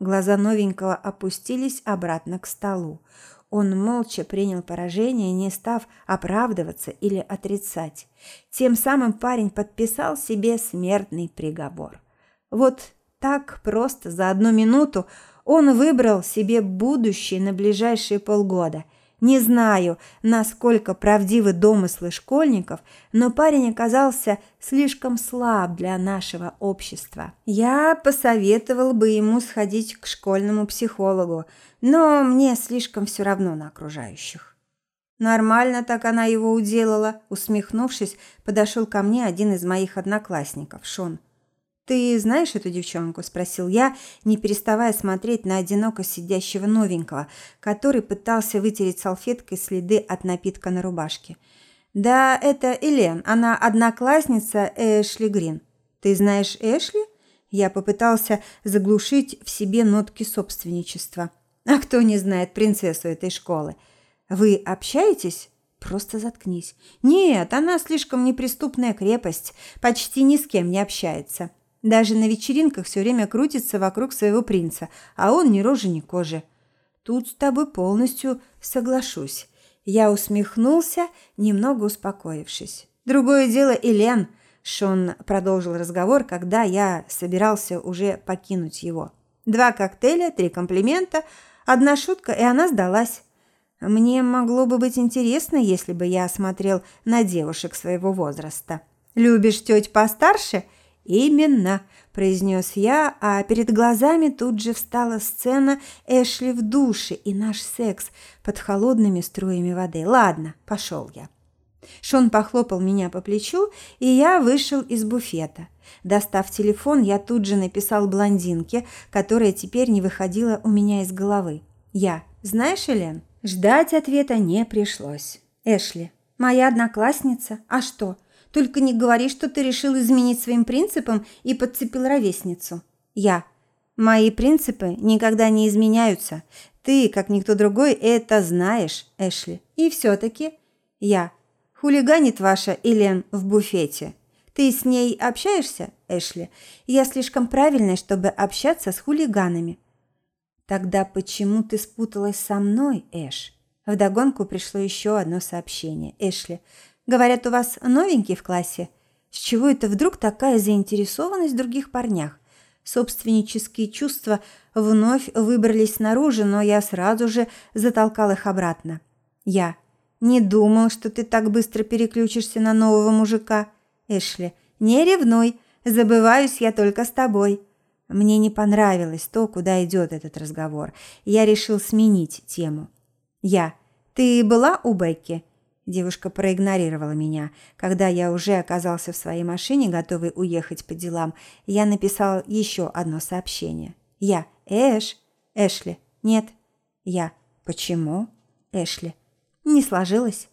Глаза новенького опустились обратно к столу. Он молча принял поражение, не став оправдываться или отрицать. Тем самым парень подписал себе смертный приговор. Вот так просто за одну минуту он выбрал себе будущее на ближайшие полгода – не знаю, насколько правдивы домыслы школьников, но парень оказался слишком слаб для нашего общества. Я посоветовал бы ему сходить к школьному психологу, но мне слишком все равно на окружающих. Нормально так она его уделала, усмехнувшись, подошел ко мне один из моих одноклассников, Шон. «Ты знаешь эту девчонку?» – спросил я, не переставая смотреть на одиноко сидящего новенького, который пытался вытереть салфеткой следы от напитка на рубашке. «Да, это Элен, она одноклассница Эшли Грин. Ты знаешь Эшли?» Я попытался заглушить в себе нотки собственничества. «А кто не знает принцессу этой школы? Вы общаетесь?» Просто заткнись. Нет, она слишком неприступная крепость, почти ни с кем не общается. Даже на вечеринках все время крутится вокруг своего принца, а он ни рожи, ни кожи. Тут с тобой полностью соглашусь. Я усмехнулся, немного успокоившись. Другое дело Элен. Шон продолжил разговор, когда я собирался уже покинуть его. Два коктейля, три комплимента, одна шутка, и она сдалась. Мне могло бы быть интересно, если бы я смотрел на девушек своего возраста. Любишь теть постарше – «Именно», – произнес я, а перед глазами тут же встала сцена Эшли в душе и наш секс под холодными струями воды. «Ладно, пошел я». Шон похлопал меня по плечу, и я вышел из буфета. Достав телефон, я тут же написал блондинке, которая теперь не выходила у меня из головы. «Я. Знаешь, Элен?» Ждать ответа не пришлось. «Эшли. Моя одноклассница. А что?» Только не говори, что ты решил изменить своим принципам и подцепил ровесницу. Я. Мои принципы никогда не изменяются. Ты, как никто другой, это знаешь, Эшли. И все-таки я. Хулиганит ваша Элен в буфете. Ты с ней общаешься, Эшли? Я слишком правильная, чтобы общаться с хулиганами. Тогда почему ты спуталась со мной, Эш? Вдогонку пришло еще одно сообщение. Эшли, Говорят, у вас новенький в классе. С чего это вдруг такая заинтересованность в других парнях? Собственнические чувства вновь выбрались снаружи, но я сразу же затолкал их обратно. Я не думал, что ты так быстро переключишься на нового мужика. Эшли, не ревнуй, забываюсь я только с тобой. Мне не понравилось то, куда идет этот разговор. Я решил сменить тему. Я. Ты была у Бекки? Девушка проигнорировала меня. Когда я уже оказался в своей машине, готовый уехать по делам, я написал еще одно сообщение. Я. Эш. Эшли. Нет. Я. Почему? Эшли. Не сложилось.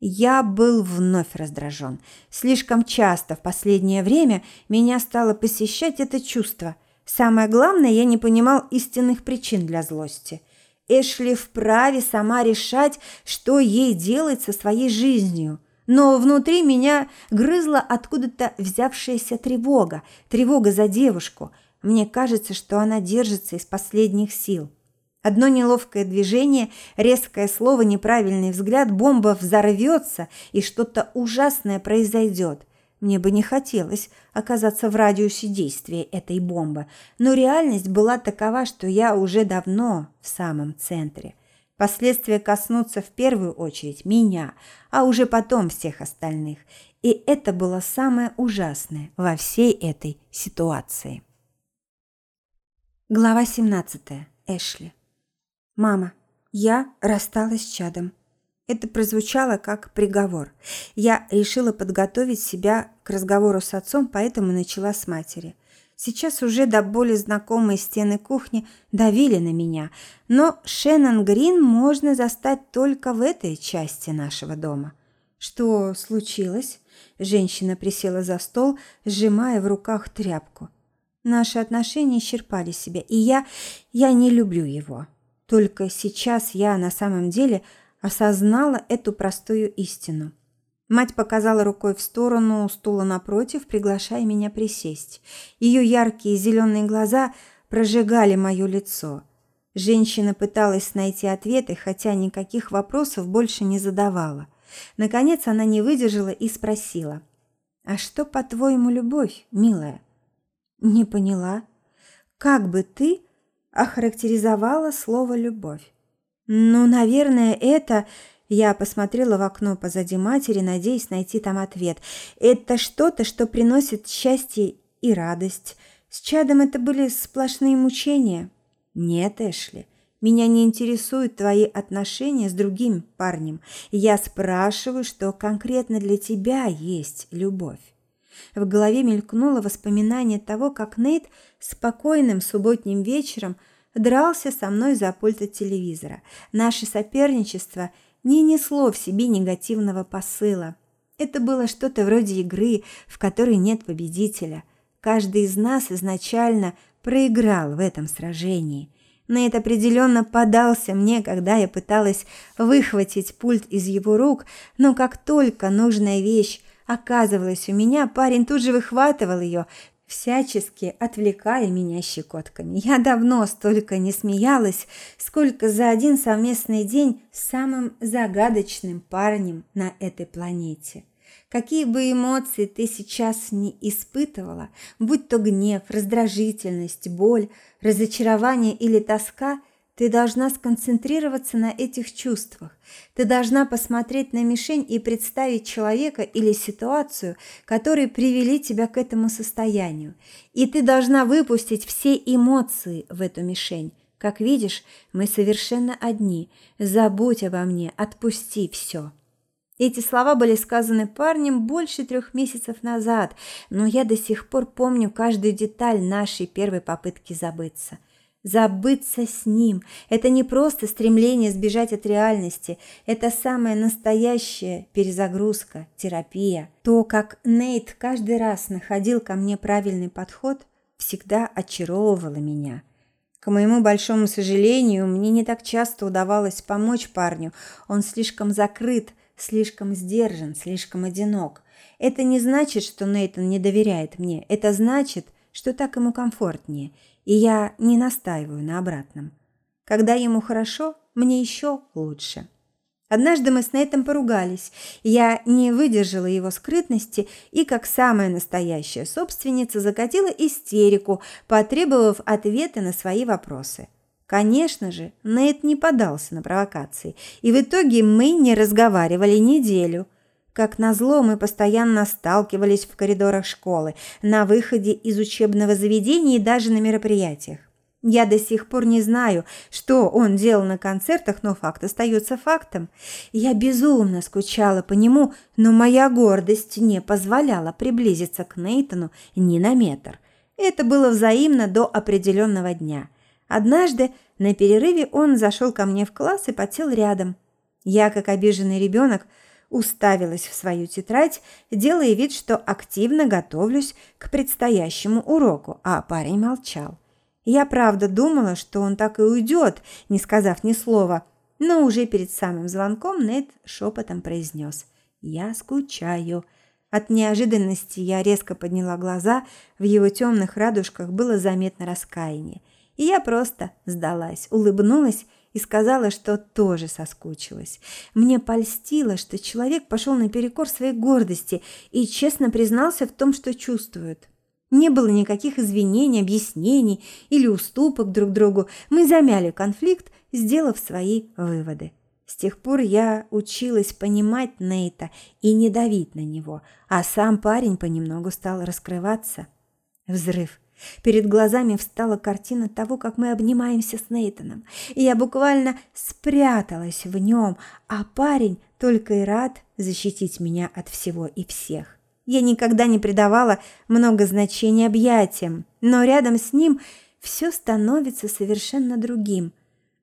Я был вновь раздражен. Слишком часто в последнее время меня стало посещать это чувство. Самое главное, я не понимал истинных причин для злости – Эшли вправе сама решать, что ей делать со своей жизнью. Но внутри меня грызла откуда-то взявшаяся тревога, тревога за девушку. Мне кажется, что она держится из последних сил. Одно неловкое движение, резкое слово, неправильный взгляд, бомба взорвется, и что-то ужасное произойдет – мне бы не хотелось оказаться в радиусе действия этой бомбы, но реальность была такова, что я уже давно в самом центре. Последствия коснутся в первую очередь меня, а уже потом всех остальных. И это было самое ужасное во всей этой ситуации. Глава 17. Эшли. Мама, я рассталась с чадом. Это прозвучало как приговор. Я решила подготовить себя к разговору с отцом, поэтому начала с матери. Сейчас уже до боли знакомые стены кухни давили на меня, но Шеннон Грин можно застать только в этой части нашего дома. Что случилось? Женщина присела за стол, сжимая в руках тряпку. Наши отношения исчерпали себя, и я я не люблю его. Только сейчас я на самом деле осознала эту простую истину. Мать показала рукой в сторону стула напротив, приглашая меня присесть. Ее яркие зеленые глаза прожигали мое лицо. Женщина пыталась найти ответы, хотя никаких вопросов больше не задавала. Наконец она не выдержала и спросила: "А что, по-твоему, любовь, милая?" "Не поняла. Как бы ты охарактеризовала слово любовь?" Ну, наверное, это я посмотрела в окно позади матери, надеясь найти там ответ. Это что-то, что приносит счастье и радость. С чадом это были сплошные мучения. Нет, Эшли, меня не интересуют твои отношения с другим парнем. Я спрашиваю, что конкретно для тебя есть любовь. В голове мелькнуло воспоминание того, как Нейт спокойным субботним вечером – дрался со мной за пульт от телевизора. Наше соперничество не несло в себе негативного посыла. Это было что-то вроде игры, в которой нет победителя. Каждый из нас изначально проиграл в этом сражении. Нейт определенно подался мне, когда я пыталась выхватить пульт из его рук, но как только нужная вещь оказывалась у меня, парень тут же выхватывал ее, всячески отвлекая меня щекотками. Я давно столько не смеялась, сколько за один совместный день с самым загадочным парнем на этой планете. Какие бы эмоции ты сейчас не испытывала, будь то гнев, раздражительность, боль, разочарование или тоска – ты должна сконцентрироваться на этих чувствах. Ты должна посмотреть на мишень и представить человека или ситуацию, которые привели тебя к этому состоянию. И ты должна выпустить все эмоции в эту мишень. Как видишь, мы совершенно одни. Забудь обо мне, отпусти все. Эти слова были сказаны парнем больше трех месяцев назад, но я до сих пор помню каждую деталь нашей первой попытки забыться – Забыться с ним – это не просто стремление сбежать от реальности, это самая настоящая перезагрузка, терапия. То, как Нейт каждый раз находил ко мне правильный подход, всегда очаровывало меня. К моему большому сожалению, мне не так часто удавалось помочь парню. Он слишком закрыт, слишком сдержан, слишком одинок. Это не значит, что Нейтан не доверяет мне. Это значит, что так ему комфортнее – и я не настаиваю на обратном. Когда ему хорошо, мне еще лучше. Однажды мы с Нейтом поругались. Я не выдержала его скрытности и, как самая настоящая собственница, закатила истерику, потребовав ответы на свои вопросы. Конечно же, Нейт не поддался на провокации, и в итоге мы не разговаривали неделю – как назло, мы постоянно сталкивались в коридорах школы, на выходе из учебного заведения и даже на мероприятиях. Я до сих пор не знаю, что он делал на концертах, но факт остается фактом. Я безумно скучала по нему, но моя гордость не позволяла приблизиться к Нейтану ни на метр. Это было взаимно до определенного дня. Однажды на перерыве он зашел ко мне в класс и подсел рядом. Я, как обиженный ребенок, уставилась в свою тетрадь, делая вид, что активно готовлюсь к предстоящему уроку, а парень молчал. Я правда думала, что он так и уйдет, не сказав ни слова, но уже перед самым звонком Нед шепотом произнес «Я скучаю». От неожиданности я резко подняла глаза, в его темных радужках было заметно раскаяние. И я просто сдалась, улыбнулась и сказала, что тоже соскучилась. Мне польстило, что человек пошел наперекор своей гордости и честно признался в том, что чувствует. Не было никаких извинений, объяснений или уступок друг другу. Мы замяли конфликт, сделав свои выводы. С тех пор я училась понимать Нейта и не давить на него, а сам парень понемногу стал раскрываться. Взрыв – Перед глазами встала картина того, как мы обнимаемся с Нейтаном, и я буквально спряталась в нем, а парень только и рад защитить меня от всего и всех. Я никогда не придавала много значения объятиям, но рядом с ним все становится совершенно другим.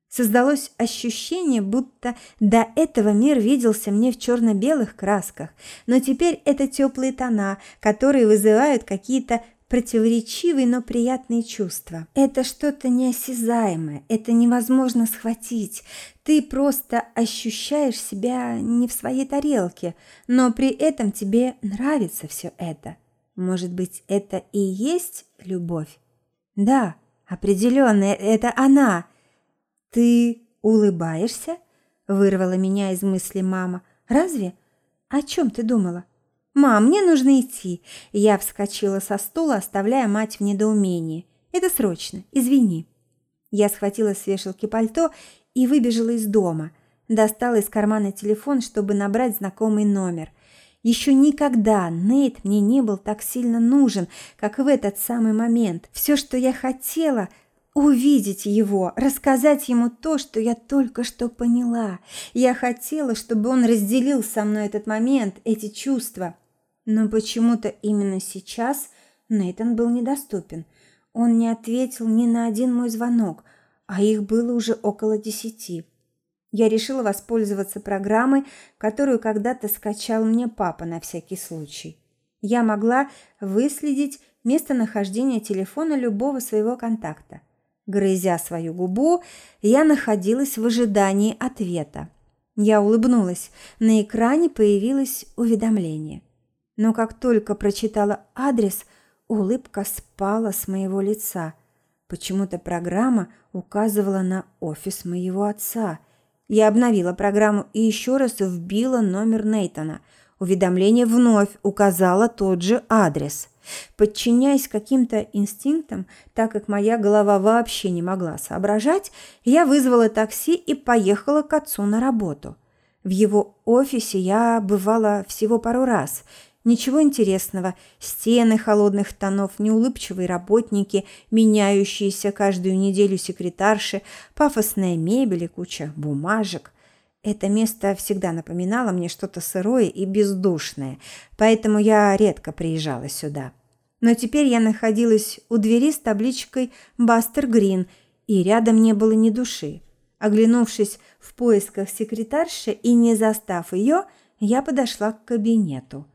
Создалось ощущение, будто до этого мир виделся мне в черно-белых красках, но теперь это теплые тона, которые вызывают какие-то противоречивые, но приятные чувства. Это что-то неосязаемое, это невозможно схватить. Ты просто ощущаешь себя не в своей тарелке, но при этом тебе нравится все это. Может быть, это и есть любовь? Да, определенно, это она. Ты улыбаешься? Вырвала меня из мысли мама. Разве? О чем ты думала? «Мам, мне нужно идти!» Я вскочила со стула, оставляя мать в недоумении. «Это срочно, извини!» Я схватила с вешалки пальто и выбежала из дома. Достала из кармана телефон, чтобы набрать знакомый номер. Еще никогда Нейт мне не был так сильно нужен, как в этот самый момент. Все, что я хотела – увидеть его, рассказать ему то, что я только что поняла. Я хотела, чтобы он разделил со мной этот момент, эти чувства. Но почему-то именно сейчас Нейтан был недоступен. Он не ответил ни на один мой звонок, а их было уже около десяти. Я решила воспользоваться программой, которую когда-то скачал мне папа на всякий случай. Я могла выследить местонахождение телефона любого своего контакта. Грызя свою губу, я находилась в ожидании ответа. Я улыбнулась. На экране появилось уведомление но как только прочитала адрес, улыбка спала с моего лица. Почему-то программа указывала на офис моего отца. Я обновила программу и еще раз вбила номер Нейтона. Уведомление вновь указало тот же адрес. Подчиняясь каким-то инстинктам, так как моя голова вообще не могла соображать, я вызвала такси и поехала к отцу на работу. В его офисе я бывала всего пару раз – Ничего интересного. Стены холодных тонов, неулыбчивые работники, меняющиеся каждую неделю секретарши, пафосная мебель и куча бумажек. Это место всегда напоминало мне что-то сырое и бездушное, поэтому я редко приезжала сюда. Но теперь я находилась у двери с табличкой «Бастер Грин», и рядом не было ни души. Оглянувшись в поисках секретарши и не застав ее, я подошла к кабинету.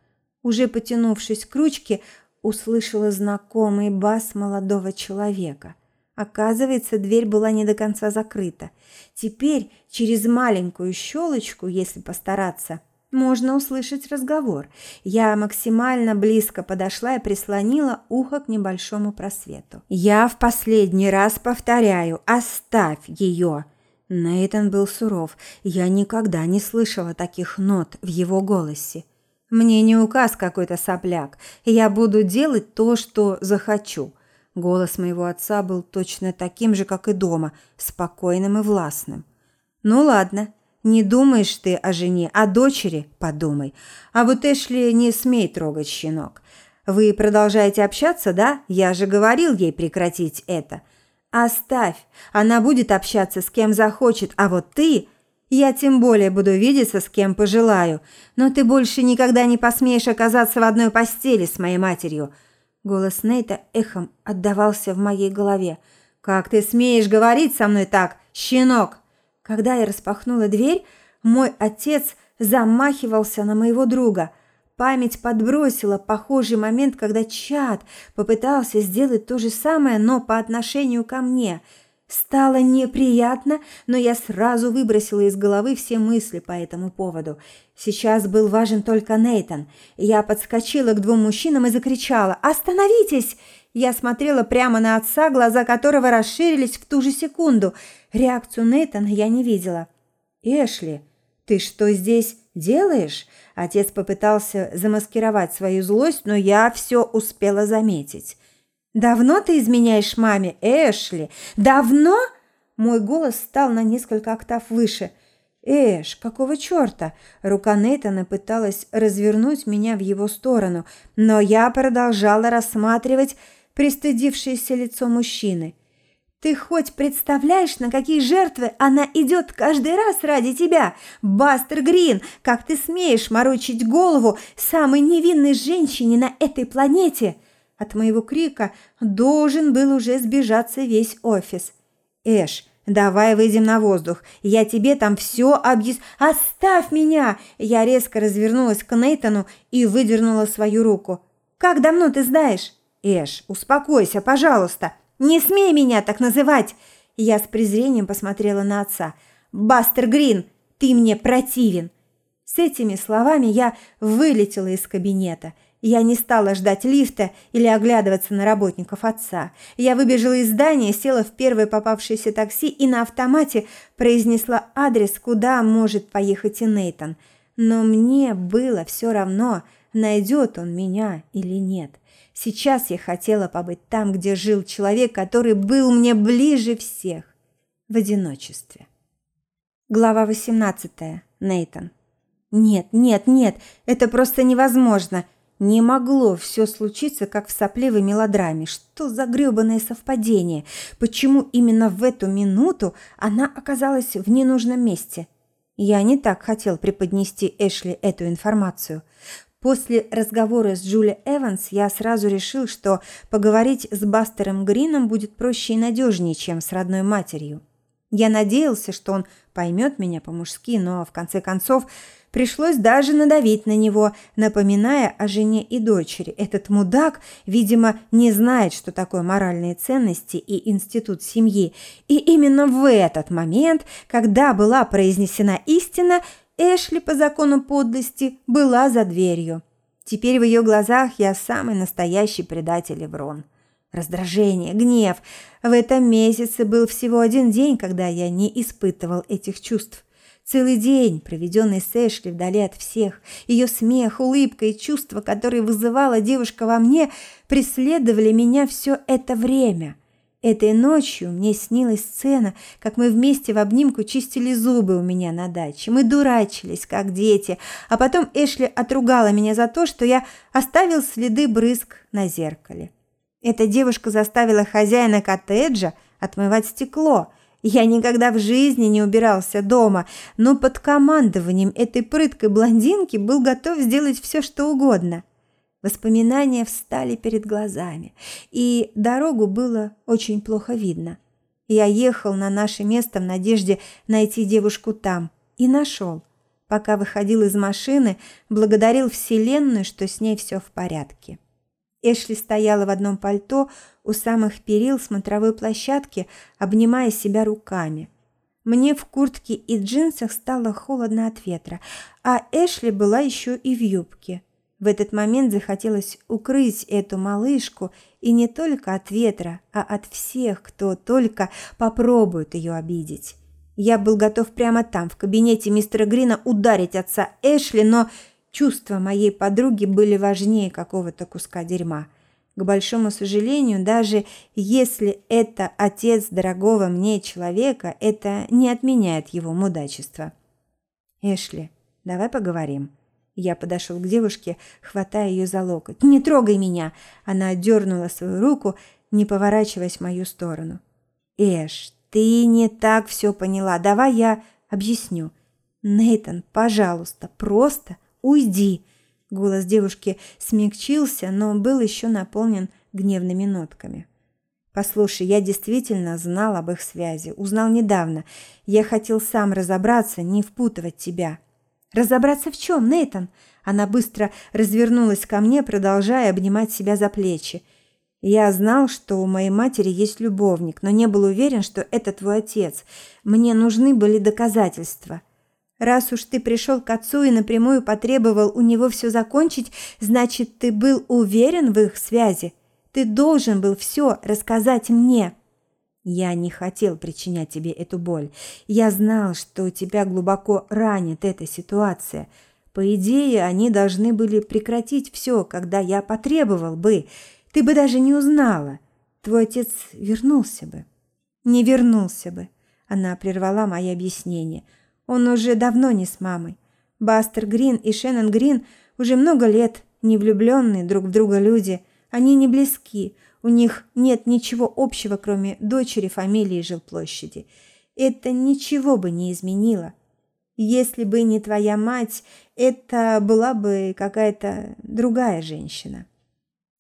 Уже потянувшись к ручке, услышала знакомый бас молодого человека. Оказывается, дверь была не до конца закрыта. Теперь через маленькую щелочку, если постараться, можно услышать разговор. Я максимально близко подошла и прислонила ухо к небольшому просвету. «Я в последний раз повторяю, оставь ее!» Нейтан был суров. Я никогда не слышала таких нот в его голосе. Мне не указ какой-то сопляк. Я буду делать то, что захочу. Голос моего отца был точно таким же, как и дома, спокойным и властным. Ну ладно, не думаешь ты о жене, о дочери, подумай. А вот Эшли не смей трогать щенок. Вы продолжаете общаться, да? Я же говорил ей прекратить это. Оставь. Она будет общаться с кем захочет, а вот ты я тем более буду видеться с кем пожелаю, но ты больше никогда не посмеешь оказаться в одной постели с моей матерью. Голос Нейта эхом отдавался в моей голове. Как ты смеешь говорить со мной так, щенок? Когда я распахнула дверь, мой отец замахивался на моего друга. Память подбросила похожий момент, когда Чад попытался сделать то же самое, но по отношению ко мне – Стало неприятно, но я сразу выбросила из головы все мысли по этому поводу. Сейчас был важен только Нейтан. Я подскочила к двум мужчинам и закричала «Остановитесь!». Я смотрела прямо на отца, глаза которого расширились в ту же секунду. Реакцию Нейтана я не видела. «Эшли, ты что здесь делаешь?» Отец попытался замаскировать свою злость, но я все успела заметить. «Давно ты изменяешь маме, Эшли? Давно?» Мой голос стал на несколько октав выше. «Эш, какого черта?» Рука Нейтана пыталась развернуть меня в его сторону, но я продолжала рассматривать пристыдившееся лицо мужчины. Ты хоть представляешь, на какие жертвы она идет каждый раз ради тебя? Бастер Грин, как ты смеешь морочить голову самой невинной женщине на этой планете? От моего крика должен был уже сбежаться весь офис. Эш, давай выйдем на воздух. Я тебе там все объяс... Оставь меня! Я резко развернулась к Нейтану и выдернула свою руку. Как давно ты знаешь? Эш, успокойся, пожалуйста. «Не смей меня так называть!» Я с презрением посмотрела на отца. «Бастер Грин, ты мне противен!» С этими словами я вылетела из кабинета. Я не стала ждать лифта или оглядываться на работников отца. Я выбежала из здания, села в первое попавшееся такси и на автомате произнесла адрес, куда может поехать и Нейтан. Но мне было все равно, найдет он меня или нет. Сейчас я хотела побыть там, где жил человек, который был мне ближе всех, в одиночестве. Глава 18. Нейтан. Нет, нет, нет, это просто невозможно. Не могло все случиться, как в сопливой мелодраме. Что за грёбаное совпадение? Почему именно в эту минуту она оказалась в ненужном месте? Я не так хотел преподнести Эшли эту информацию. После разговора с Джули Эванс я сразу решил, что поговорить с Бастером Грином будет проще и надежнее, чем с родной матерью. Я надеялся, что он поймет меня по-мужски, но в конце концов пришлось даже надавить на него, напоминая о жене и дочери. Этот мудак, видимо, не знает, что такое моральные ценности и институт семьи. И именно в этот момент, когда была произнесена истина, Эшли по закону подлости была за дверью. Теперь в ее глазах я самый настоящий предатель Еврон. Раздражение, гнев. В этом месяце был всего один день, когда я не испытывал этих чувств. Целый день, проведенный с Эшли вдали от всех, ее смех, улыбка и чувства, которые вызывала девушка во мне, преследовали меня все это время – Этой ночью мне снилась сцена, как мы вместе в обнимку чистили зубы у меня на даче. Мы дурачились, как дети, а потом Эшли отругала меня за то, что я оставил следы брызг на зеркале. Эта девушка заставила хозяина коттеджа отмывать стекло. Я никогда в жизни не убирался дома, но под командованием этой прыткой блондинки был готов сделать все, что угодно – Воспоминания встали перед глазами, и дорогу было очень плохо видно. Я ехал на наше место в надежде найти девушку там, и нашел. Пока выходил из машины, благодарил Вселенную, что с ней все в порядке. Эшли стояла в одном пальто у самых перил смотровой площадки, обнимая себя руками. Мне в куртке и джинсах стало холодно от ветра, а Эшли была еще и в юбке. В этот момент захотелось укрыть эту малышку и не только от ветра, а от всех, кто только попробует ее обидеть. Я был готов прямо там, в кабинете мистера Грина, ударить отца Эшли, но чувства моей подруги были важнее какого-то куска дерьма. К большому сожалению, даже если это отец дорогого мне человека, это не отменяет его мудачество. Эшли, давай поговорим. Я подошел к девушке, хватая ее за локоть. «Не трогай меня!» Она отдернула свою руку, не поворачиваясь в мою сторону. «Эш, ты не так все поняла. Давай я объясню. Нейтан, пожалуйста, просто уйди!» Голос девушки смягчился, но был еще наполнен гневными нотками. «Послушай, я действительно знал об их связи. Узнал недавно. Я хотел сам разобраться, не впутывать тебя». Разобраться в чем, Нейтан? Она быстро развернулась ко мне, продолжая обнимать себя за плечи. Я знал, что у моей матери есть любовник, но не был уверен, что это твой отец. Мне нужны были доказательства. Раз уж ты пришел к отцу и напрямую потребовал у него все закончить, значит, ты был уверен в их связи. Ты должен был все рассказать мне. Я не хотел причинять тебе эту боль. Я знал, что тебя глубоко ранит эта ситуация. По идее, они должны были прекратить все, когда я потребовал бы. Ты бы даже не узнала. Твой отец вернулся бы. Не вернулся бы. Она прервала мои объяснения. Он уже давно не с мамой. Бастер Грин и Шеннон Грин уже много лет не влюбленные друг в друга люди. Они не близки. У них нет ничего общего, кроме дочери, фамилии и жилплощади. Это ничего бы не изменило. Если бы не твоя мать, это была бы какая-то другая женщина.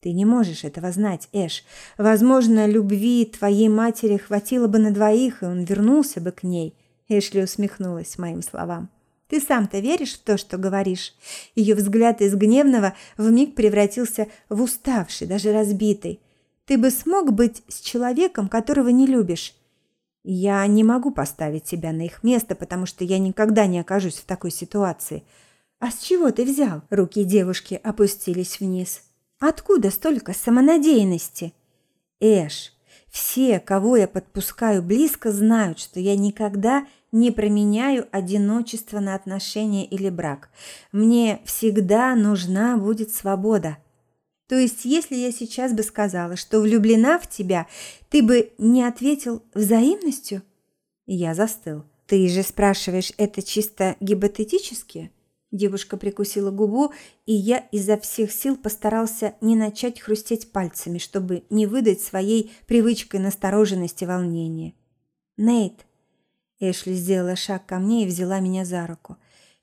Ты не можешь этого знать, Эш. Возможно, любви твоей матери хватило бы на двоих, и он вернулся бы к ней. Эшли усмехнулась моим словам. Ты сам-то веришь в то, что говоришь? Ее взгляд из гневного вмиг превратился в уставший, даже разбитый. Ты бы смог быть с человеком, которого не любишь? Я не могу поставить себя на их место, потому что я никогда не окажусь в такой ситуации. А с чего ты взял? Руки девушки опустились вниз. Откуда столько самонадеянности? Эш, все, кого я подпускаю близко, знают, что я никогда не променяю одиночество на отношения или брак. Мне всегда нужна будет свобода. То есть, если я сейчас бы сказала, что влюблена в тебя, ты бы не ответил взаимностью? Я застыл. Ты же спрашиваешь это чисто гипотетически? Девушка прикусила губу, и я изо всех сил постарался не начать хрустеть пальцами, чтобы не выдать своей привычкой настороженности волнения. Нейт, Эшли сделала шаг ко мне и взяла меня за руку.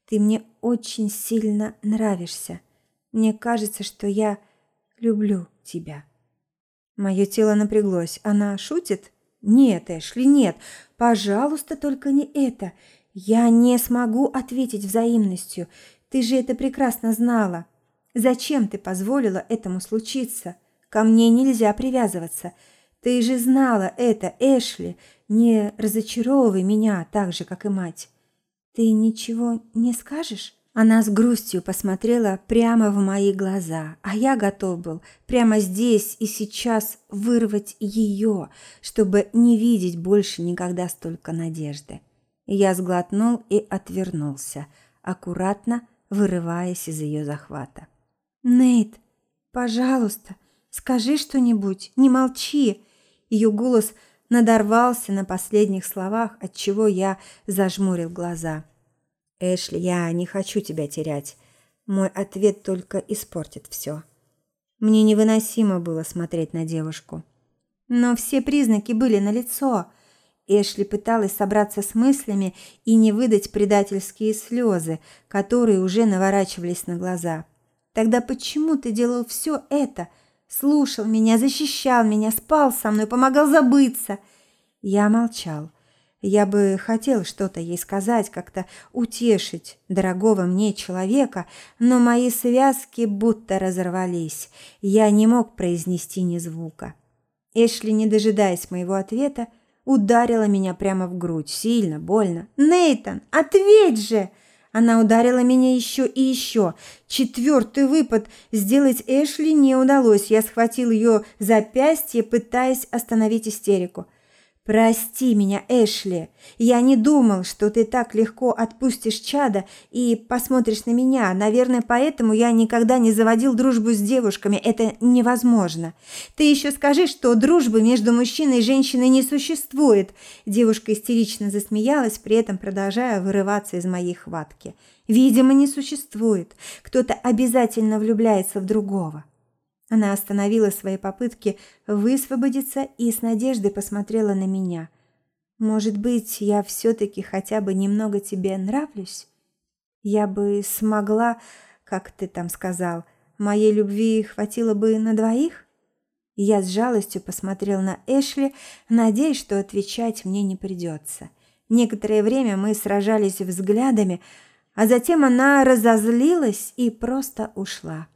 Ты мне очень сильно нравишься. Мне кажется, что я люблю тебя. Мое тело напряглось. Она шутит? Нет, Эшли, нет. Пожалуйста, только не это. Я не смогу ответить взаимностью. Ты же это прекрасно знала. Зачем ты позволила этому случиться? Ко мне нельзя привязываться. Ты же знала это, Эшли. Не разочаровывай меня так же, как и мать. Ты ничего не скажешь? Она с грустью посмотрела прямо в мои глаза, а я готов был прямо здесь и сейчас вырвать ее, чтобы не видеть больше никогда столько надежды. Я сглотнул и отвернулся, аккуратно вырываясь из ее захвата. Нейт, пожалуйста, скажи что-нибудь, не молчи. Ее голос надорвался на последних словах, от чего я зажмурил глаза. Эшли, я не хочу тебя терять. Мой ответ только испортит все. Мне невыносимо было смотреть на девушку, но все признаки были налицо. Эшли пыталась собраться с мыслями и не выдать предательские слезы, которые уже наворачивались на глаза. Тогда почему ты делал все это? Слушал меня, защищал меня, спал со мной, помогал забыться. Я молчал. Я бы хотел что-то ей сказать, как-то утешить дорогого мне человека, но мои связки будто разорвались. Я не мог произнести ни звука. Эшли, не дожидаясь моего ответа, ударила меня прямо в грудь, сильно, больно. «Нейтан, ответь же!» Она ударила меня еще и еще. Четвертый выпад сделать Эшли не удалось. Я схватил ее запястье, пытаясь остановить истерику. Прости меня, Эшли. Я не думал, что ты так легко отпустишь чада и посмотришь на меня. Наверное, поэтому я никогда не заводил дружбу с девушками. Это невозможно. Ты еще скажи, что дружбы между мужчиной и женщиной не существует. Девушка истерично засмеялась, при этом продолжая вырываться из моей хватки. Видимо, не существует. Кто-то обязательно влюбляется в другого. Она остановила свои попытки высвободиться и с надеждой посмотрела на меня. Может быть, я все таки хотя бы немного тебе нравлюсь? Я бы смогла, как ты там сказал, моей любви хватило бы на двоих? Я с жалостью посмотрел на Эшли, надеясь, что отвечать мне не придется. Некоторое время мы сражались взглядами, а затем она разозлилась и просто ушла.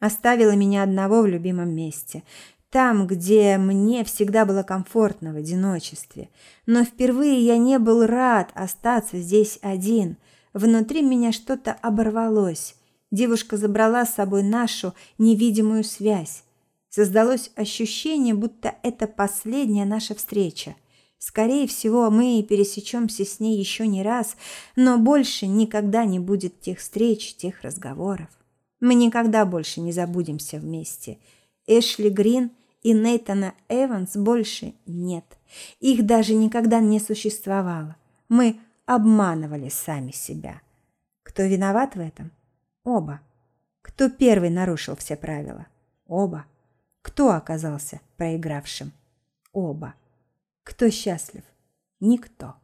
Оставила меня одного в любимом месте, там, где мне всегда было комфортно в одиночестве. Но впервые я не был рад остаться здесь один. Внутри меня что-то оборвалось. Девушка забрала с собой нашу невидимую связь. Создалось ощущение, будто это последняя наша встреча. Скорее всего, мы пересечемся с ней еще не раз, но больше никогда не будет тех встреч, тех разговоров. Мы никогда больше не забудемся вместе. Эшли Грин и Нейтана Эванс больше нет. Их даже никогда не существовало. Мы обманывали сами себя. Кто виноват в этом? Оба. Кто первый нарушил все правила? Оба. Кто оказался проигравшим? Оба. Кто счастлив? Никто.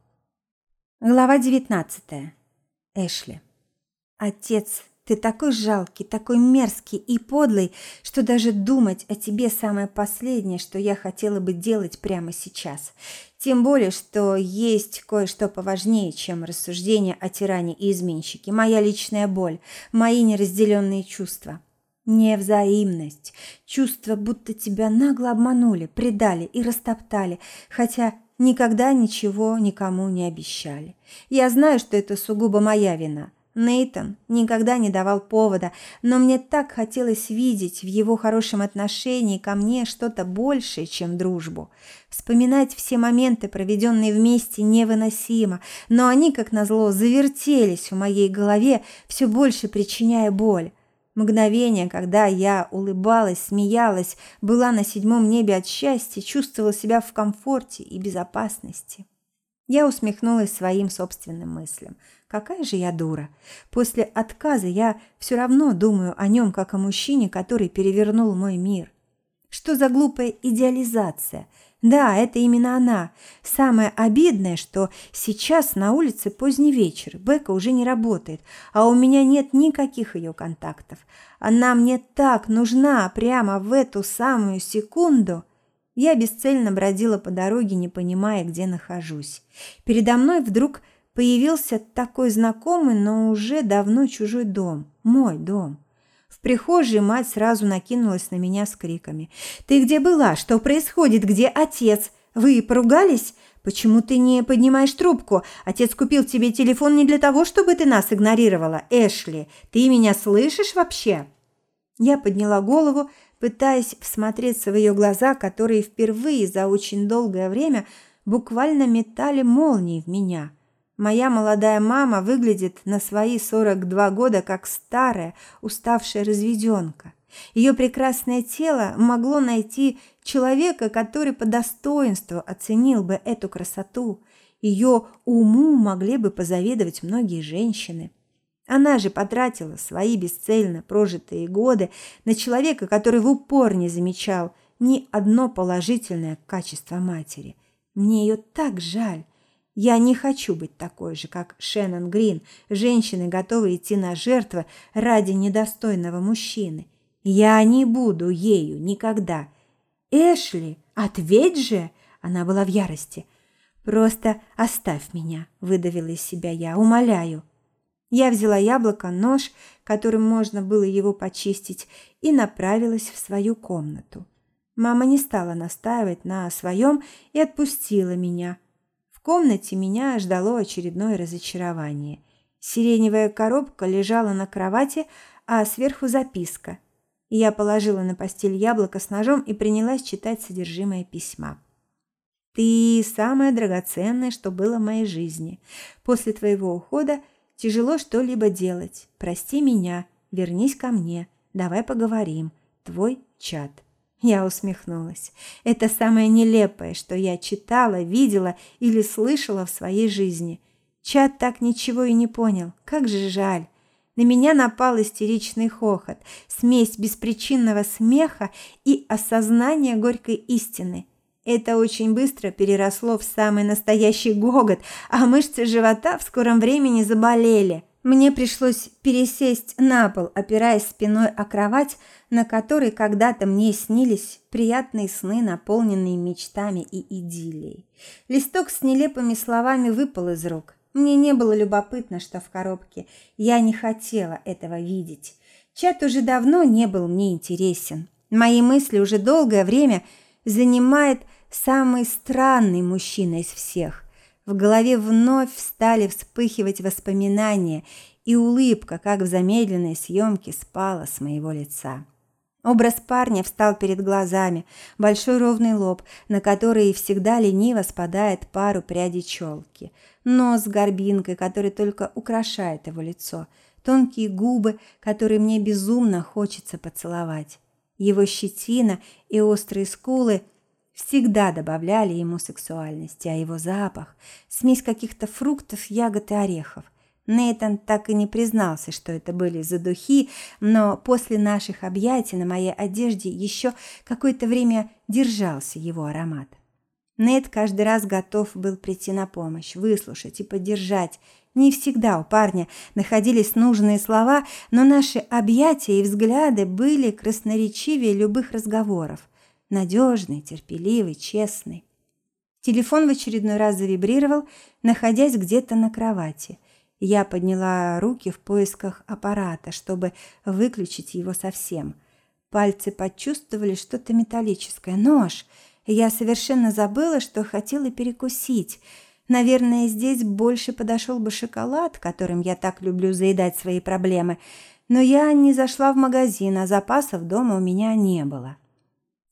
Глава 19. Эшли. Отец, ты такой жалкий, такой мерзкий и подлый, что даже думать о тебе самое последнее, что я хотела бы делать прямо сейчас. Тем более, что есть кое-что поважнее, чем рассуждение о тиране и изменщике. Моя личная боль, мои неразделенные чувства. Невзаимность. Чувство, будто тебя нагло обманули, предали и растоптали, хотя никогда ничего никому не обещали. Я знаю, что это сугубо моя вина. Нейтон никогда не давал повода, но мне так хотелось видеть в его хорошем отношении ко мне что-то большее, чем дружбу. Вспоминать все моменты, проведенные вместе, невыносимо, но они, как назло, завертелись в моей голове, все больше причиняя боль. Мгновение, когда я улыбалась, смеялась, была на седьмом небе от счастья, чувствовала себя в комфорте и безопасности. Я усмехнулась своим собственным мыслям. Какая же я дура. После отказа я все равно думаю о нем как о мужчине, который перевернул мой мир. Что за глупая идеализация? Да, это именно она. Самое обидное, что сейчас на улице поздний вечер, Бека уже не работает, а у меня нет никаких ее контактов. Она мне так нужна прямо в эту самую секунду. Я бесцельно бродила по дороге, не понимая, где нахожусь. Передо мной вдруг появился такой знакомый, но уже давно чужой дом. Мой дом. В прихожей мать сразу накинулась на меня с криками. «Ты где была? Что происходит? Где отец? Вы поругались? Почему ты не поднимаешь трубку? Отец купил тебе телефон не для того, чтобы ты нас игнорировала. Эшли, ты меня слышишь вообще?» Я подняла голову, пытаясь всмотреться в ее глаза, которые впервые за очень долгое время буквально метали молнии в меня – Моя молодая мама выглядит на свои 42 года как старая, уставшая разведенка. Ее прекрасное тело могло найти человека, который по достоинству оценил бы эту красоту. Ее уму могли бы позавидовать многие женщины. Она же потратила свои бесцельно прожитые годы на человека, который в упор не замечал ни одно положительное качество матери. Мне ее так жаль. Я не хочу быть такой же, как Шеннон Грин, женщины, готовые идти на жертвы ради недостойного мужчины. Я не буду ею никогда. Эшли, ответь же, она была в ярости. Просто оставь меня, выдавила из себя я, умоляю. Я взяла яблоко, нож, которым можно было его почистить, и направилась в свою комнату. Мама не стала настаивать на своем и отпустила меня комнате меня ждало очередное разочарование. Сиреневая коробка лежала на кровати, а сверху записка. Я положила на постель яблоко с ножом и принялась читать содержимое письма. «Ты самое драгоценное, что было в моей жизни. После твоего ухода тяжело что-либо делать. Прости меня, вернись ко мне, давай поговорим. Твой чат». Я усмехнулась. Это самое нелепое, что я читала, видела или слышала в своей жизни. Чат так ничего и не понял. Как же жаль. На меня напал истеричный хохот, смесь беспричинного смеха и осознания горькой истины. Это очень быстро переросло в самый настоящий гогот, а мышцы живота в скором времени заболели. Мне пришлось пересесть на пол, опираясь спиной о кровать, на которой когда-то мне снились приятные сны, наполненные мечтами и идиллией. Листок с нелепыми словами выпал из рук. Мне не было любопытно, что в коробке. Я не хотела этого видеть. Чат уже давно не был мне интересен. Мои мысли уже долгое время занимает самый странный мужчина из всех. В голове вновь стали вспыхивать воспоминания, и улыбка, как в замедленной съемке, спала с моего лица. Образ парня встал перед глазами, большой ровный лоб, на который всегда лениво спадает пару прядей челки, нос с горбинкой, который только украшает его лицо, тонкие губы, которые мне безумно хочется поцеловать. Его щетина и острые скулы – всегда добавляли ему сексуальности, а его запах – смесь каких-то фруктов, ягод и орехов. Нейтан так и не признался, что это были за духи, но после наших объятий на моей одежде еще какое-то время держался его аромат. Нейт каждый раз готов был прийти на помощь, выслушать и поддержать. Не всегда у парня находились нужные слова, но наши объятия и взгляды были красноречивее любых разговоров. Надежный, терпеливый, честный. Телефон в очередной раз завибрировал, находясь где-то на кровати – я подняла руки в поисках аппарата, чтобы выключить его совсем. Пальцы почувствовали что-то металлическое. Нож. Я совершенно забыла, что хотела перекусить. Наверное, здесь больше подошел бы шоколад, которым я так люблю заедать свои проблемы. Но я не зашла в магазин, а запасов дома у меня не было.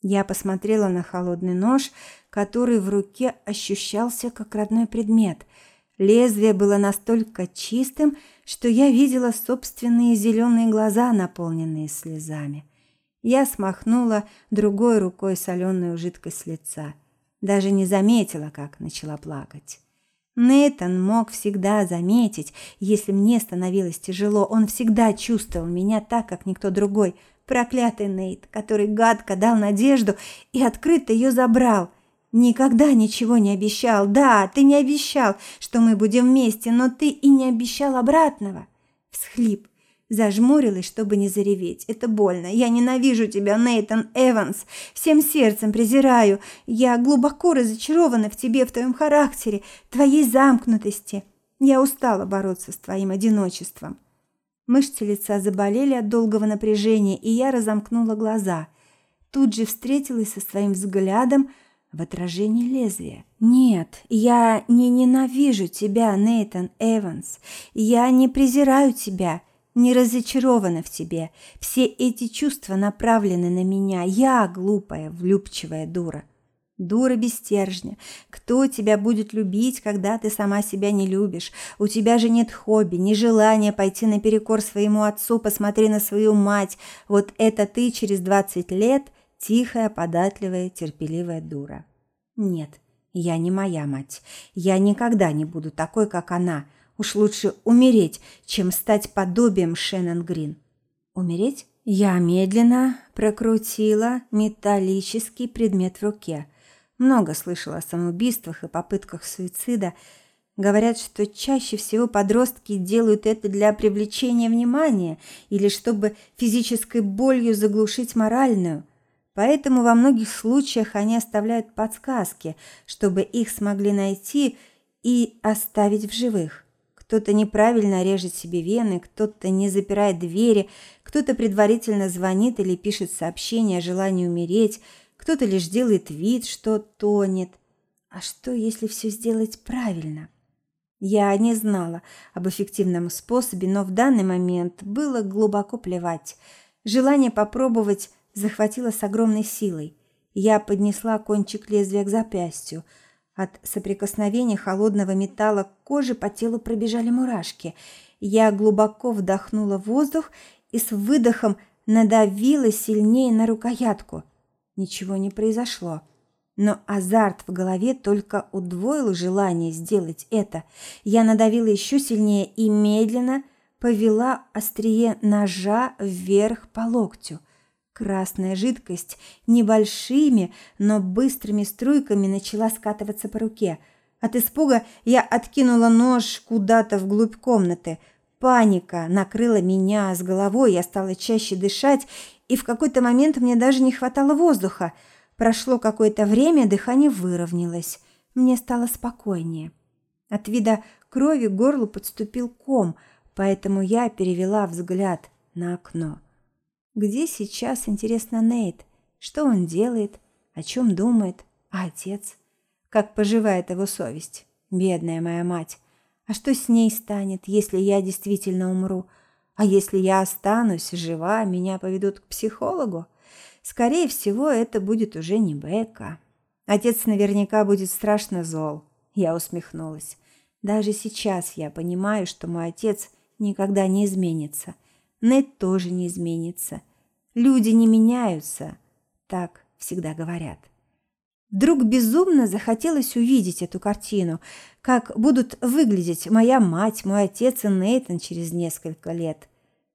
Я посмотрела на холодный нож, который в руке ощущался как родной предмет – Лезвие было настолько чистым, что я видела собственные зеленые глаза, наполненные слезами. Я смахнула другой рукой соленую жидкость с лица. Даже не заметила, как начала плакать. Нейтан мог всегда заметить, если мне становилось тяжело. Он всегда чувствовал меня так, как никто другой. Проклятый Нейт, который гадко дал надежду и открыто ее забрал. Никогда ничего не обещал. Да, ты не обещал, что мы будем вместе, но ты и не обещал обратного. Всхлип. Зажмурилась, чтобы не зареветь. Это больно. Я ненавижу тебя, Нейтан Эванс. Всем сердцем презираю. Я глубоко разочарована в тебе, в твоем характере, твоей замкнутости. Я устала бороться с твоим одиночеством. Мышцы лица заболели от долгого напряжения, и я разомкнула глаза. Тут же встретилась со своим взглядом, в отражении лезвия. Нет, я не ненавижу тебя, Нейтан Эванс. Я не презираю тебя, не разочарована в тебе. Все эти чувства направлены на меня. Я глупая, влюбчивая дура. Дура без стержня. Кто тебя будет любить, когда ты сама себя не любишь? У тебя же нет хобби, ни желания пойти наперекор своему отцу, посмотри на свою мать. Вот это ты через двадцать лет Тихая, податливая, терпеливая дура. Нет, я не моя мать. Я никогда не буду такой, как она. Уж лучше умереть, чем стать подобием Шеннон Грин. Умереть? Я медленно прокрутила металлический предмет в руке. Много слышала о самоубийствах и попытках суицида. Говорят, что чаще всего подростки делают это для привлечения внимания или чтобы физической болью заглушить моральную – Поэтому во многих случаях они оставляют подсказки, чтобы их смогли найти и оставить в живых. Кто-то неправильно режет себе вены, кто-то не запирает двери, кто-то предварительно звонит или пишет сообщение о желании умереть, кто-то лишь делает вид, что тонет. А что, если все сделать правильно? Я не знала об эффективном способе, но в данный момент было глубоко плевать. Желание попробовать захватила с огромной силой. Я поднесла кончик лезвия к запястью. От соприкосновения холодного металла к коже по телу пробежали мурашки. Я глубоко вдохнула воздух и с выдохом надавила сильнее на рукоятку. Ничего не произошло. Но азарт в голове только удвоил желание сделать это. Я надавила еще сильнее и медленно повела острие ножа вверх по локтю. Красная жидкость небольшими, но быстрыми струйками начала скатываться по руке. От испуга я откинула нож куда-то вглубь комнаты. Паника накрыла меня с головой, я стала чаще дышать, и в какой-то момент мне даже не хватало воздуха. Прошло какое-то время, дыхание выровнялось. Мне стало спокойнее. От вида крови к горлу подступил ком, поэтому я перевела взгляд на окно. Где сейчас, интересно, Нейт? Что он делает? О чем думает? А отец? Как поживает его совесть? Бедная моя мать. А что с ней станет, если я действительно умру? А если я останусь жива, меня поведут к психологу? Скорее всего, это будет уже не Бека. Отец наверняка будет страшно зол. Я усмехнулась. Даже сейчас я понимаю, что мой отец никогда не изменится – Нед тоже не изменится. Люди не меняются, так всегда говорят. Вдруг безумно захотелось увидеть эту картину, как будут выглядеть моя мать, мой отец и Нейтан через несколько лет.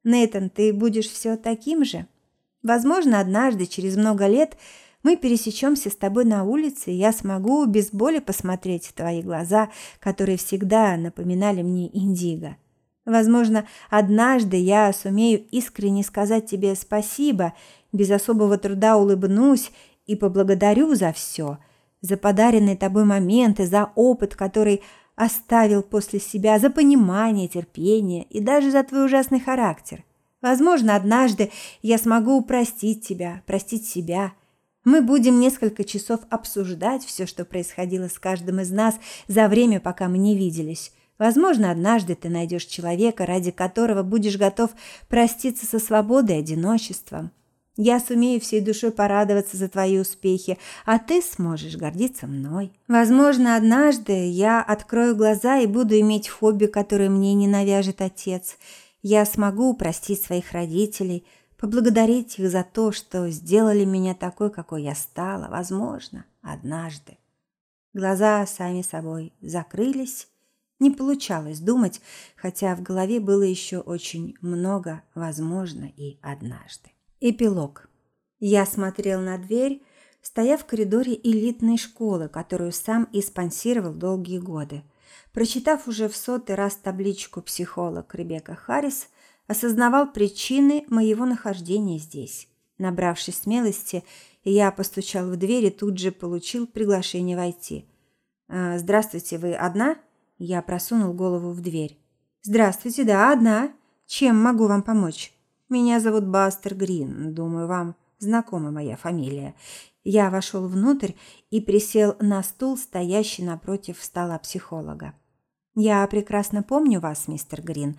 Нейтан, ты будешь все таким же? Возможно, однажды, через много лет, мы пересечемся с тобой на улице, и я смогу без боли посмотреть в твои глаза, которые всегда напоминали мне индиго. Возможно, однажды я сумею искренне сказать тебе спасибо, без особого труда улыбнусь и поблагодарю за все, за подаренные тобой моменты, за опыт, который оставил после себя, за понимание, терпение и даже за твой ужасный характер. Возможно, однажды я смогу простить тебя, простить себя. Мы будем несколько часов обсуждать все, что происходило с каждым из нас за время, пока мы не виделись. Возможно, однажды ты найдешь человека, ради которого будешь готов проститься со свободой и одиночеством. Я сумею всей душой порадоваться за твои успехи, а ты сможешь гордиться мной. Возможно, однажды я открою глаза и буду иметь хобби, которое мне не навяжет отец. Я смогу простить своих родителей, поблагодарить их за то, что сделали меня такой, какой я стала, возможно, однажды. Глаза сами собой закрылись. Не получалось думать, хотя в голове было еще очень много возможно и однажды. Эпилог. Я смотрел на дверь, стоя в коридоре элитной школы, которую сам и спонсировал долгие годы. Прочитав уже в сотый раз табличку психолог Ребекка Харрис, осознавал причины моего нахождения здесь. Набравшись смелости, я постучал в дверь и тут же получил приглашение войти. «А, «Здравствуйте, вы одна?» Я просунул голову в дверь. «Здравствуйте, да, одна. Чем могу вам помочь?» Меня зовут Бастер Грин, думаю, вам знакома моя фамилия. Я вошел внутрь и присел на стул, стоящий напротив стола психолога. Я прекрасно помню вас, мистер Грин.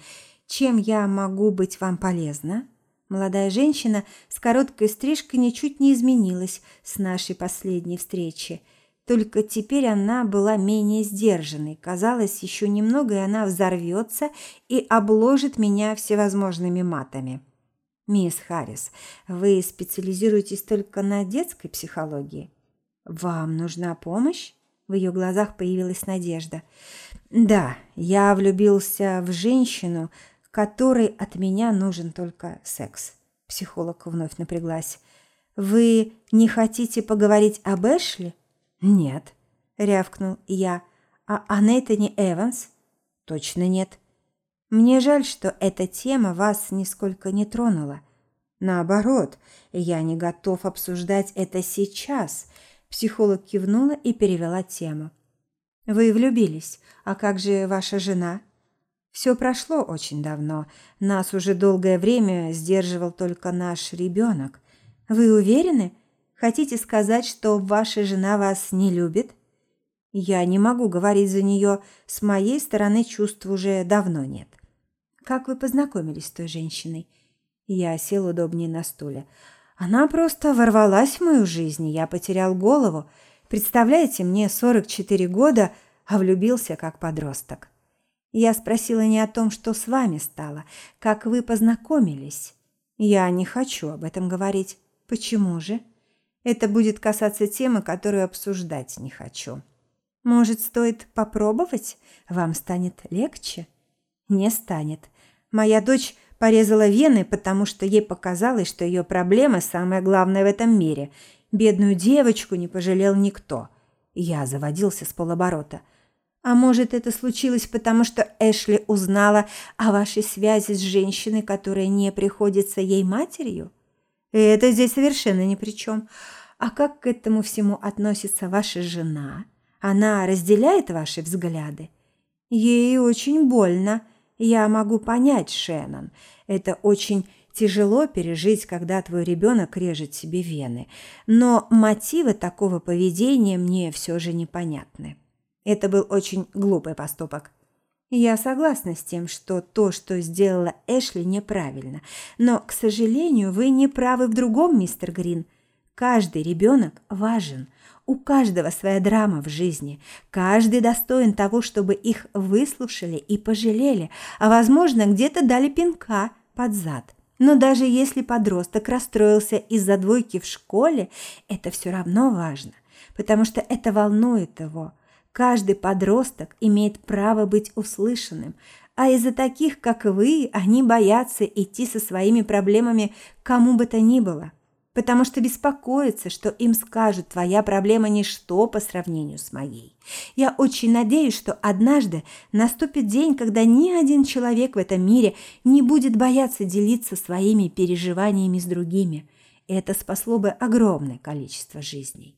Чем я могу быть вам полезна? Молодая женщина с короткой стрижкой ничуть не изменилась с нашей последней встречи. Только теперь она была менее сдержанной. Казалось, еще немного, и она взорвется и обложит меня всевозможными матами. Мисс Харрис, вы специализируетесь только на детской психологии? Вам нужна помощь? В ее глазах появилась надежда. Да, я влюбился в женщину, которой от меня нужен только секс. Психолог вновь напряглась. Вы не хотите поговорить об Эшли? Нет, рявкнул я. А о Эванс? Точно нет. Мне жаль, что эта тема вас нисколько не тронула. Наоборот, я не готов обсуждать это сейчас. Психолог кивнула и перевела тему. Вы влюбились. А как же ваша жена? Все прошло очень давно. Нас уже долгое время сдерживал только наш ребенок. Вы уверены? Хотите сказать, что ваша жена вас не любит? Я не могу говорить за нее. С моей стороны чувств уже давно нет. Как вы познакомились с той женщиной? Я сел удобнее на стуле. Она просто ворвалась в мою жизнь, я потерял голову. Представляете, мне 44 года, а влюбился как подросток. Я спросила не о том, что с вами стало, как вы познакомились. Я не хочу об этом говорить. Почему же? Это будет касаться темы, которую обсуждать не хочу. Может, стоит попробовать? Вам станет легче? Не станет. Моя дочь порезала вены, потому что ей показалось, что ее проблема самая главная в этом мире. Бедную девочку не пожалел никто. Я заводился с полоборота. А может, это случилось потому, что Эшли узнала о вашей связи с женщиной, которая не приходится ей матерью? Это здесь совершенно ни при чем. А как к этому всему относится ваша жена? Она разделяет ваши взгляды? Ей очень больно, я могу понять, Шеннон. Это очень тяжело пережить, когда твой ребенок режет себе вены. Но мотивы такого поведения мне все же непонятны. Это был очень глупый поступок. Я согласна с тем, что то, что сделала Эшли, неправильно. Но, к сожалению, вы не правы в другом, мистер Грин. Каждый ребенок важен – у каждого своя драма в жизни. Каждый достоин того, чтобы их выслушали и пожалели, а, возможно, где-то дали пинка под зад. Но даже если подросток расстроился из-за двойки в школе, это все равно важно. потому что это волнует его. Каждый подросток имеет право быть услышанным, а из-за таких, как вы, они боятся идти со своими проблемами кому бы то ни было, потому что беспокоятся, что им скажут, твоя проблема ничто по сравнению с моей. Я очень надеюсь, что однажды наступит день, когда ни один человек в этом мире не будет бояться делиться своими переживаниями с другими. Это спасло бы огромное количество жизней.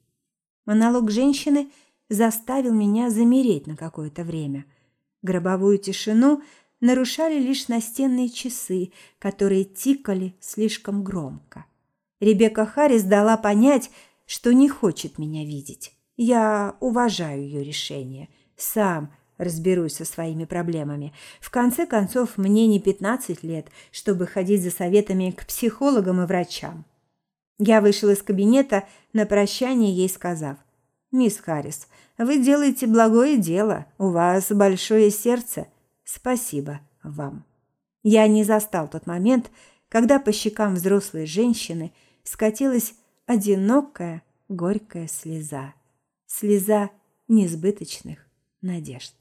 Монолог женщины заставил меня замереть на какое-то время – Гробовую тишину нарушали лишь настенные часы, которые тикали слишком громко. Ребекка Харрис дала понять, что не хочет меня видеть. Я уважаю ее решение. Сам разберусь со своими проблемами. В конце концов, мне не 15 лет, чтобы ходить за советами к психологам и врачам. Я вышел из кабинета на прощание, ей сказав, «Мисс Харрис, вы делаете благое дело, у вас большое сердце. Спасибо вам. Я не застал тот момент, когда по щекам взрослой женщины скатилась одинокая горькая слеза. Слеза несбыточных надежд.